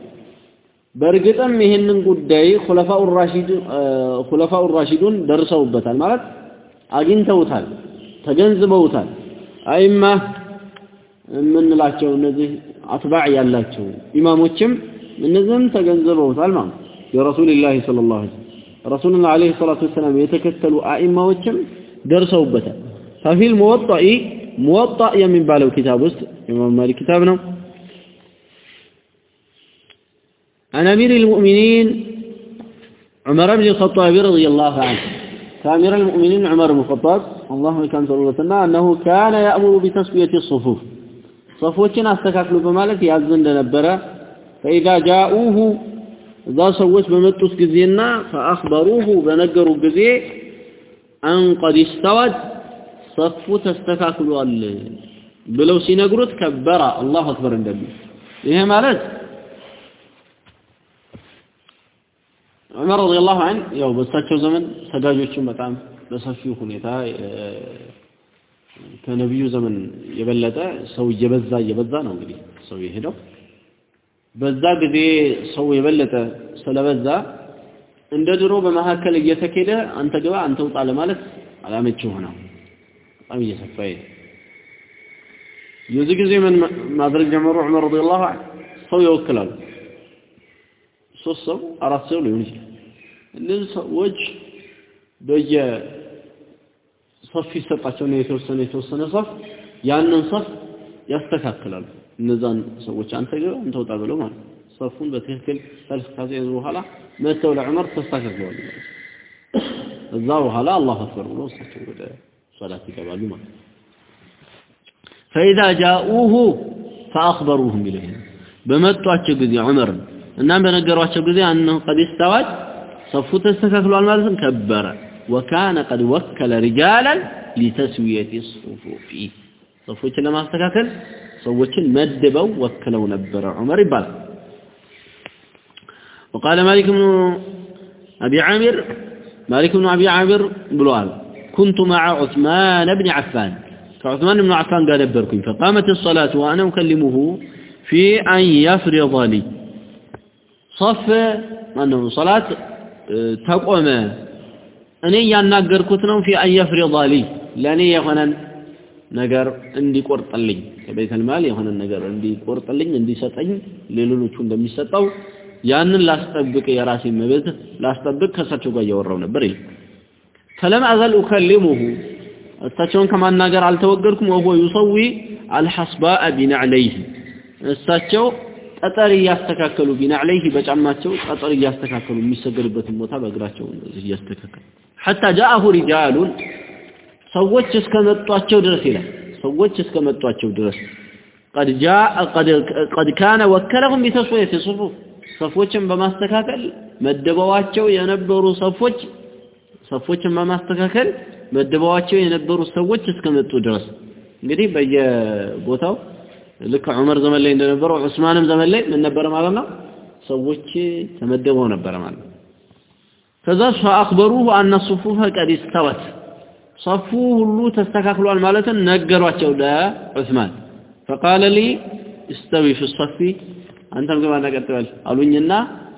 በእርግጥም ይህንን ጉዳይ ኹለፋኡ ራሺዱን ኹለፋኡ ራሺዱን ደርሰውበታል ማለት አግኝተውታል ተገንዝበውታል አይማ የምንላቸው እነዚህ አትባዕ ያላቸው ኢማሞችም እነዚህም ተገንዝበውታል ማለት የረሱልላህ ሰለላሁ ዐለይሂ ወሰለም ረሱልን ዐለይሂ ሰላቱ ወሰላም የተከተሉ አኢማዎችም ደርሰውበታል ፈፊል ሙወጣኢ ሙወጣ የሚባለው ኪታብ ውስጥ ኢማም ማሊክ ኪታብ ነው عن أمير المؤمنين عمر بن الخطاب رضي الله عنه كامير المؤمنين عمر بن الخطاب اللهم كان صلى الله عليه وسلم أنه كان يأمر بتسوية الصفوف صفوتنا استكاكلوا بمالك يعزن لنبرا فإذا جاءوه እዛ ሰዎች በመጡት ጊዜና ፈአኽበሩሁ በነገሩ ጊዜ አንቀድ ስተዋት ሰፉ ተስተካክሏል ብለው ሲነግሩት ከበራ አላሁ አክበር እንደሚል ይሄ ማለት ዑመር ረዲየላሁ ዐንሁ ያው በእሳቸው ዘመን ሰጋጆችን በጣም በሰፊው ሁኔታ ከነብዩ ዘመን የበለጠ ሰው እየበዛ እየበዛ ነው እንግዲህ ሰው የሄደው። በዛ ጊዜ ሰው የበለጠ ስለበዛ እንደ ድሮ በመካከል እየተኬደ አንተ ግባ አንተ ውጣ ለማለት አላመች ሆነ። በጣም እየሰፋ የዚህ ጊዜ ምን ማድረግ ጀመሩ? ዑመር ረዲየላሁ ዐን ሰው ይወክላሉ ሶስት ሰው አራት ሰው ሊሆን ይችላል። እነዚህ ሰዎች በየ ሰፍ ይሰጣቸውና የተወሰነ የተወሰነ ሰፍ ያንን ሰፍ ያስተካክላሉ እነዛን ሰዎች አንተ ግባ አንተ ወጣ ብለው ማለት ሰፉን በትክክል ሰልፍ ካስያዙ በኋላ መተው ለዑመር ተስተካክለዋል እዛ በኋላ አላሁ አክበር ብሎ እሳቸው ወደ ሶላት ይገባሉ ማለት ፈኢዛ ጃኡሁ ፈአኽበሩሁም ይለህ በመጧቸው ጊዜ ዑመርን እናም በነገሯቸው ጊዜ አነሁ ቀድ ስተዋት ሰፉ ተስተካክሏል ማለት ነው። ከበረ። ወካነ ቀድ ወከለ ሪጃላን ሊተስዊየት ሱፉፊ ሰፎችን ለማስተካከል ሰዎችን مدبوا وكلوا نبر عمر ይባላል وقال مالك بن أبي عامر مالك بن أبي عامر بلوال كنت مع عثمان بن عفان. فعثمان بن عفان قال أبركم فقامت الصلاة وأنا أكلمه في أن يفرض لي. صف أنه صلاة آه، تقوم. أني ያናገርኩት ነው في أن يفرض لي ለእኔ የሆነን ነገር እንዲቆርጥልኝ። ከቤተል ማል የሆነ ነገር እንዲቆርጥልኝ እንዲሰጠኝ ለሌሎቹ እንደሚሰጠው ያንን ላስጠብቅ የራሴ መብት ላስጠብቅ ከእሳቸው ጋር እያወራው ነበር ይል ፈለም አዘል ኡከሊሙሁ እሳቸውን ከማናገር አልተወገድኩም። ወሆ ዩሰዊ አልሐስባአ ቢናዕለይህ እሳቸው ጠጠር እያስተካከሉ ቢናዕለይህ በጫማቸው ጠጠር እያስተካከሉ የሚሰገድበትን ቦታ በእግራቸው እንደዚህ እያስተካከሉ። ሐታ ጃአሁ ሪጃሉን ሰዎች እስከመጧቸው ድረስ ይላል ሰዎች እስከመጧቸው ድረስ قد جاء قد قد كان وكلهم بتسويه الصفوف ሰፎችን በማስተካከል መደበዋቸው የነበሩ ሰፎች ሰፎችን በማስተካከል መደበዋቸው የነበሩ ሰዎች እስከመጡ ድረስ እንግዲህ በየቦታው ልክ ዑመር ዘመን ላይ እንደነበረው ዑስማንም ዘመን ላይ ምን ነበረ ማለት ነው ሰዎች ተመደበው ነበረ ማለት ነው ከዛ ፈአኽበሩሁ አነ ሱፉፈ ቀድ ስተወት ሰፉ ሁሉ ተስተካክሏል ማለትን ነገሯቸው ለዑስማን ፈቃለ ሊ استوي في الصف አንተም ግባ ቀጥበል አሉኝና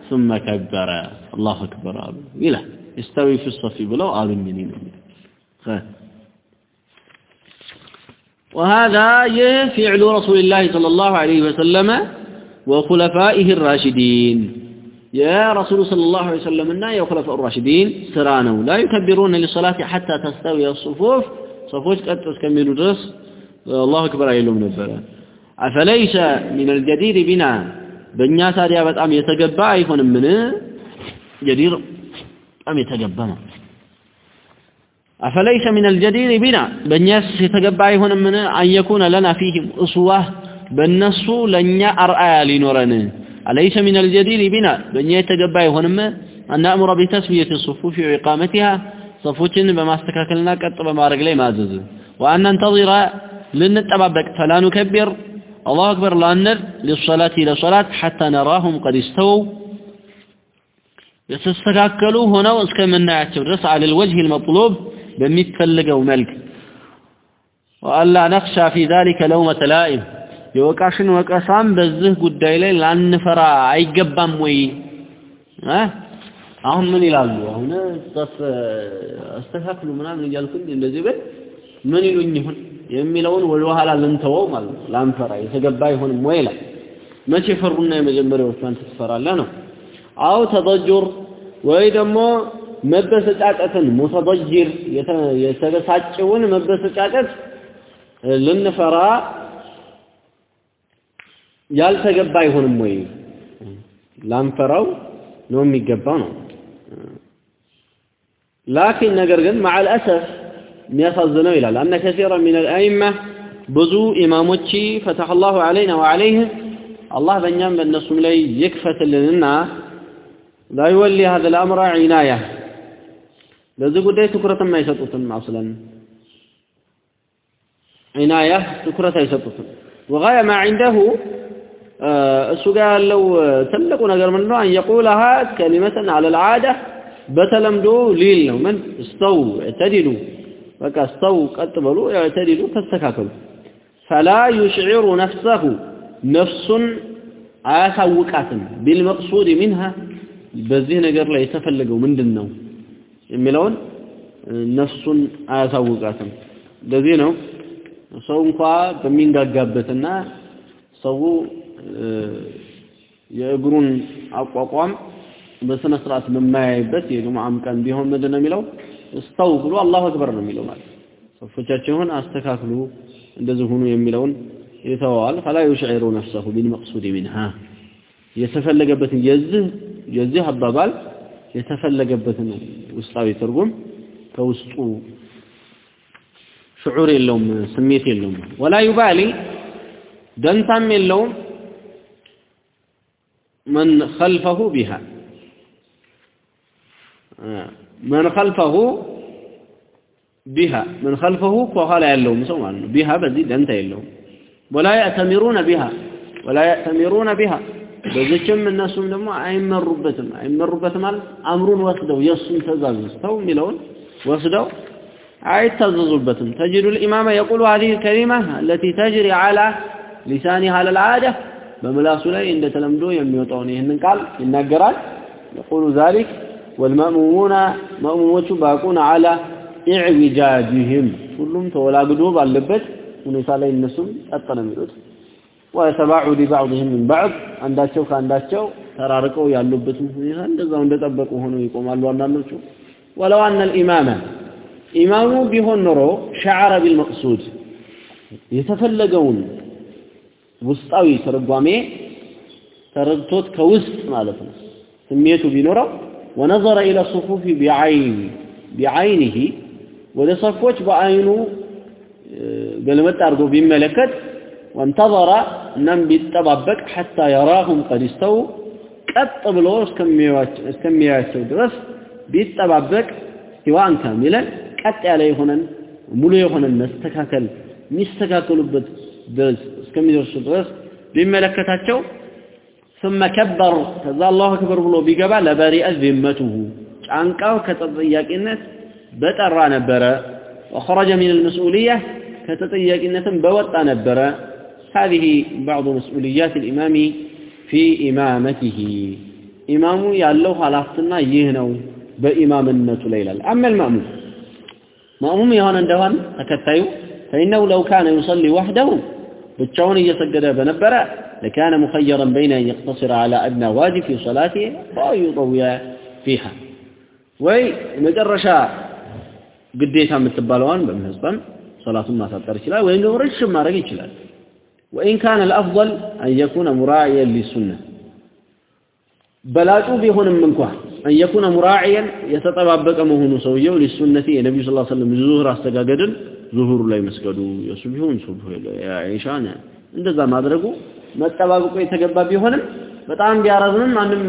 ثم كبر الله اكبر አሉ ይላል استوي في الصف ብለው አሉኝ እኔ ነው وهذا فعل رسول الله صلى الله عليه وسلم وخلفائه الراشدين يا رسول صلى الله عليه وسلم النا خلفاء الراشدين سرانا لا يكبرون للصلاة حتى تستوي الصفوف. صفوف قد تسكمل درس. الله أكبر يلوم نبرا أفليس من الجدير بنا؟ بنيا ساريا بتأم يتقبع يكون من؟ جدير أم يتقبع أفليس من الجدير بنا؟ بنيا يتقبع يكون من؟ أن يكون لنا فيهم أصوة. بالنسو لن يأرأى لنورنه أليس من الجدير بنا؟ بأن يتقبع هنما أن نأمر بتسوية الصفوف وإقامتها صفوت بما استكاكلنا كتب ما رجلي ما زز وأن ننتظر لنتبابك فلا نكبر. الله أكبر لا نر للصلاة إلى صلاة حتى نراهم قد استووا. يتستكاكلوا هنا واسكمنا يعتبرس على الوجه المطلوب بمثل بمثلق وملك وألا نخشى في ذلك لومة لائم. የወቃሽን ወቀሳም በዚህ ጉዳይ ላይ ላንፈራ አይገባም ወይ? አሁን ምን ይላሉ? አሁን አስተካክሉ ምናምን እያልኩኝ እንደዚህ በል ምን ይሉኝ ይሁን የሚለውን ወደ ኋላ ልንተወው ማለት ነው። ላንፈራ የተገባ አይሆንም ወይ ይላል። መቼ ፈሩና የመጀመሪያዎቹ አንተ ትፈራለህ ነው? አው ተደጅር ወይ ደግሞ መበሰጫጨትን ሙተደጅር የተበሳጨውን መበሰጫጨት ልንፈራ ያልተገባ አይሆንም ወይ ላንፈራው ነው የሚገባው ነው ላኪን ነገር ግን مع الاسف የሚያሳዝነው ይላል አነ ከሲራ من الائمه ብዙ ኢማሞች فتح الله علينا وعليهم الله በእኛም በእነሱም ላይ ይክፈትልንና لا يولي هذا الامر عنايه ለዚህ ጉዳይ ትኩረትም አይሰጡትም አስለን عنايه ትኩረት አይሰጡትም وغايه ما عنده እሱ ጋር ያለው ትልቁ ነገር ምንድነው አን የቁለሃ ከሊመተን አለ العاده በተለምዶ ሊል ነው ምን استو اعتدلوا በቃ استو ቀጥ በሉ اعتدلوا ተስተካከሉ فلا يشعر نفسه نفس አያሳውቃትም بالمقصود منها በዚህ ነገር ላይ የተፈለገው ምንድነው የሚለውን ነፍሱን አያሳውቃትም ለዚህ ነው ሰው እንኳ በሚንጋጋበትና ሰው የእግሩን አቋቋም በስነ ስርዓት በማያይበት የጁምዓም ቀን ቢሆን ምንድን ነው የሚለው? እስተው ብሎ አላሁ አክበር ነው የሚለው ማለት ሰፎቻቸውን አስተካክሉ እንደዚህ ሁኑ የሚለውን ይተዋል ፈላ ዩሽዒሩ ነፍሰሁ ቢልመቅሱድ ሚንሃ። የተፈለገበትን የዚህ የዚህ አባባል የተፈለገበትን ውስጣዊ ትርጉም ከውስጡ ሽዑር የለውም ስሜት የለውም። ወላ ዩባሊ ደንታም የለውም መን ኸልፈሁ ቢሃ መን ኸልፈሁ ቢሃ መን ኸልፈሁ ከኋላ ያለውም ሰው ማለት ነው ቢሃ በዚህ ደንታ የለውም ወላ ያእተሚሩነ ቢሃ ወላ ያእተሚሩነ ቢሃ በዚችም እነሱም ደግሞ አይመሩበትም አይመሩበትም ማለት አምሩን ወስደው የእሱን ትእዛዝ ስተው የሚለውን ወስደው አይታዘዙበትም ተጅዱ ልኢማመ የቁሉ ሀዚህ ልከሊማ አለቲ ተጅሪ ዓላ ሊሳኒሃ ለልዓደ በምላሱ ላይ እንደተለምዶ የሚወጣውን ይህንን ቃል ይናገራል። የቁሉ ዛሊክ ወልመእሙሙና መእሙሞቹ ባቁን ዓላ ኢዕዊጃጅህም ሁሉም ተወላግዶ ባለበት ሁኔታ ላይ እነሱም ጸጥ ነው የሚሉት። ወተባዑድ ባዕድህም ምን ባዕድ አንዳቸው ከአንዳቸው ተራርቀው ያሉበትን ሁኔታ እንደዛው እንደጠበቁ ሆነው ይቆማሉ አንዳንዶቹ። ወለው አነ ልኢማመ ኢማሙ ቢሆን ኖሮ ሸዓረ ቢልመቅሱድ የተፈለገውን ውስጣዊ ትርጓሜ ተረድቶት ከውስጥ ማለት ነው። ስሜቱ ቢኖረው ونظر إلى الصفوف بعين بعينه ወደ ሰፎች በአይኑ ገልመጥ አድርጎ ቢመለከት وانتظر እናም ቢጠባበቅ حتى يراهم قد استووا ቀጥ ብሎ እስከሚያያቸው ድረስ ቢጠባበቅ استواء كاملا ቀጥ ያለ የሆነን ሙሉ የሆነን መስተካከል የሚስተካከሉበት ድረስ እስከሚደርሱ ድረስ ቢመለከታቸው ثم كبر ከዛ አላሁ አክበር ብሎ ቢገባ ለበሪአ ذمته ጫንቃው ከተጠያቂነት በጠራ ነበረ وخرج من المسؤولية ከተጠያቂነትም በወጣ ነበረ هذه بعض مسؤوليات الإمام في إمامته إمام ያለው ኃላፊነትና ይህ ነው በኢማምነቱ ላይ ይላል أما المأموم مأموم የሆነ እንደሆን ተከታዩ فإنه لو كان يصلي وحده ብቻውን እየሰገደ በነበረ لكان مخيرا بين أن يقتصر على أدنى واجب في صلاته أو يطوي فيها ወይ መጨረሻ ግዴታ የምትባለዋን በመፈጸም ሶላቱን ማሳጠር ይችላል ወይም ደግሞ ረጅም ማድረግ ይችላል وإن كان الأفضل أن يكون مراعيا للسنة በላጩ ቢሆንም እንኳን أن يكون مراعيا የተጠባበቀ መሆኑ ሰውየው للسنة የነብዩ ሰለላሁ ዐለይሂ ወሰለም ዙሁር አስተጋገድን ዙሁሩ ላይ መስገዱ የሱብሁን ሱብሁ የኢሻን እንደዛ ማድረጉ መጠባበቁ የተገባ ቢሆንም በጣም ቢያረዝምም ማንም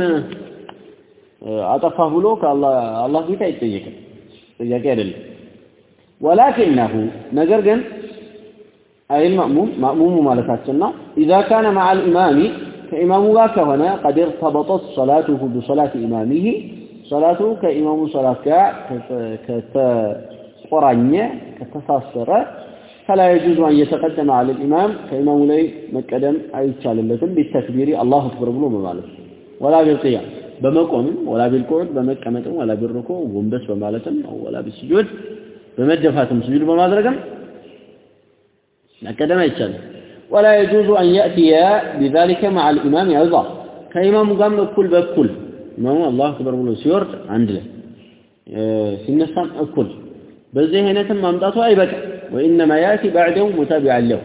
አጠፋ ብሎ ከአላህ አላህ አይጠየቅም። ጥያቄ አይደለም። ወላኪነሁ ነገር ግን አይ ማእሙም ማእሙሙ ማለታችን ኢዛ ካነ መዓ ልኢማሚ ከኢማሙ ጋር ከሆነ ቀድ እርተበጠት ሰላቱሁ ብሰላት ኢማሚህ ሰላቱ ከኢማሙ ሰላት ጋር ከተቆራኘ ከተሳሰረ فلا يجوز أن يتقدم على الإمام كإمام لي مكدم أي تشال لكم بالتكبير الله أكبر بلو بمالك ولا بالقيام بمقوم ولا بالقعد بمكمة ولا بالركوع ومبس بمالتم ولا بالسجود بمجفاتم سجود بمادركم مكدم أي تشال ولا يجوز أن يأتي بذلك مع الإمام أيضا كإمام قام أكل بأكل إمام الله أكبر بلو سيورت عندنا سنسان أكل በዚህ አይነትም ማምጣቱ አይበቃም ወኢነማ ያቲ ባዕደሁ ሙታቢዐን ለሁ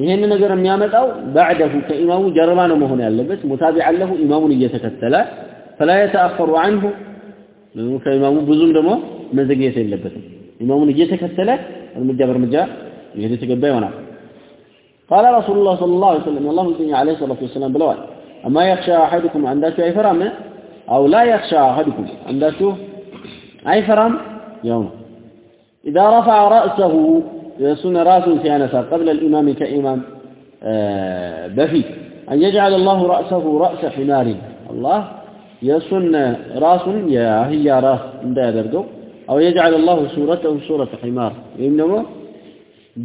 ይሄን ነገር የሚያመጣው ባዕደሁ ከኢማሙ ጀርባ ነው መሆን ያለበት ሙታቢዐን ለሁ ኢማሙን እየተከተለ ፈላ የተአኸሩ ዐንሁ ከኢማሙ ብዙም ደግሞ መዘግየት የለበትም ኢማሙን እየተከተለ እርምጃ በእርምጃ ይሄድ የተገባ ይሆናል قال رسول الله صلى الله عليه وسلم الله سبحانه عليه الصلاة والسلام بلوال أما يخشى أحدكم عندك أي فرام أو لا يخشى أحدكم عندك أي فرام يوم إذا رفع رأسه يسن رأس سيانسا قبل الإمام كإمام آه بفي أن يجعل الله رأسه رأس حمار. الله يسن رأس يا هي رأس عند أو يجعل الله صورته صورة حمار. إنما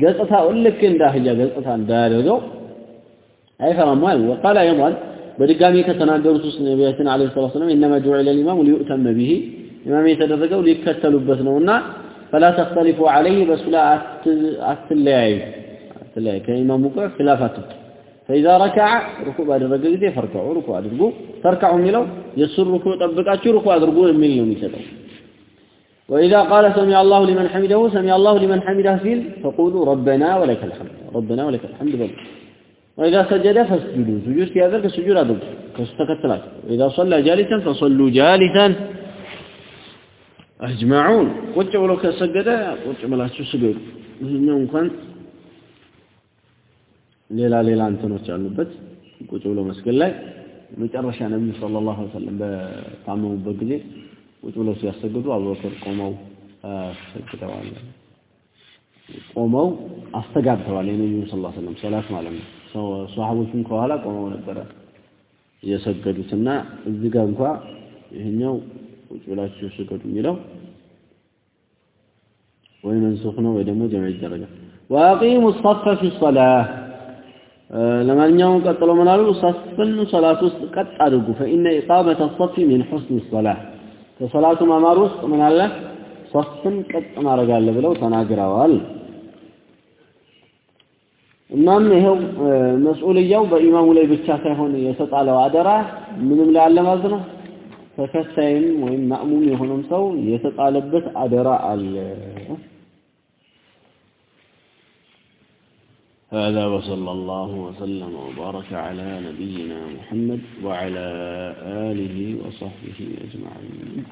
قصتها أقول لك إن هي قصتها عند درجو أي فرمان وقال أيضا بدقامي كتناقرت نبياتنا عليه الصلاة والسلام إنما جعل الإمام ليؤتم به إمام يتدرجوا ليكتلوا بثنونا فلا تختلفوا عليه بس لا أتلاعي أتلاعي كإمام مقع خلافته. فإذا ركع ركوع أدرقوا إذا فركعوا ركوع أدرقوا تركعوا ملو يسر ركوع طبقاتشوا ركوع أدرقوا ملو مثلوا وإذا قال سمع الله لمن حمده سمع الله لمن حمده فيل فقولوا ربنا ولك الحمد. ربنا ولك الحمد بل وإذا سجد فاسجدوا. سجود في هذا كسجود أدرقوا فاستكتلات وإذا صلى جالسا فصلوا جالسا አጅማዑን ቁጭ ብሎ ከሰገደ ቁጭ ብላችሁ ስገዱ። ይህኛው እንኳን ሌላ ሌላ እንትኖች አሉበት። ቁጭ ብሎ መስገድ ላይ መጨረሻ ነብዩ ሰለላሁ ዐለይሂ ወሰለም በታመሙበት ጊዜ ቁጭ ብለው ሲያሰግዱ አቡበክር ቆመው አሰግደዋል ቆመው አስተጋብተዋል የነቢዩ ሰለላሁ ዐለይሂ ወሰለም ሰላት ማለት ነው። ሷሐቦቹም ከኋላ ቆመው ነበረ የሰገዱትና እዚህ ጋር እንኳ ይሄኛው ቁጭ ብላችሁ ስገዱ የሚለው ወይ መንሱኽ ነው ወይ ደግሞ ጀምዕ ይደረጋል። ወአቂሙ ሰፈ ፊ ሰላህ ለማንኛውም ቀጥሎ ምን አሉ? ሰፍን ሰላት ውስጥ ቀጥ አድርጉ። ፈኢነ ኢቃመተ ሰፊ ሚን ሑስኒ ሰላህ ከሰላቱ ማማር ውስጥ ምን አለ? ሰፍን ቀጥ ማድረግ አለ ብለው ተናግረዋል። እናም ይኸው መስኡልያው በኢማሙ ላይ ብቻ ሳይሆን የተጣለው አደራ ምንም ላይ አለ ማለት ነው ተከታይም ወይም ማእሙም የሆነም ሰው የተጣለበት አደራ አለ هذا وصلى الله وسلم وبارك على نبينا محمد وعلى آله وصحبه أجمعين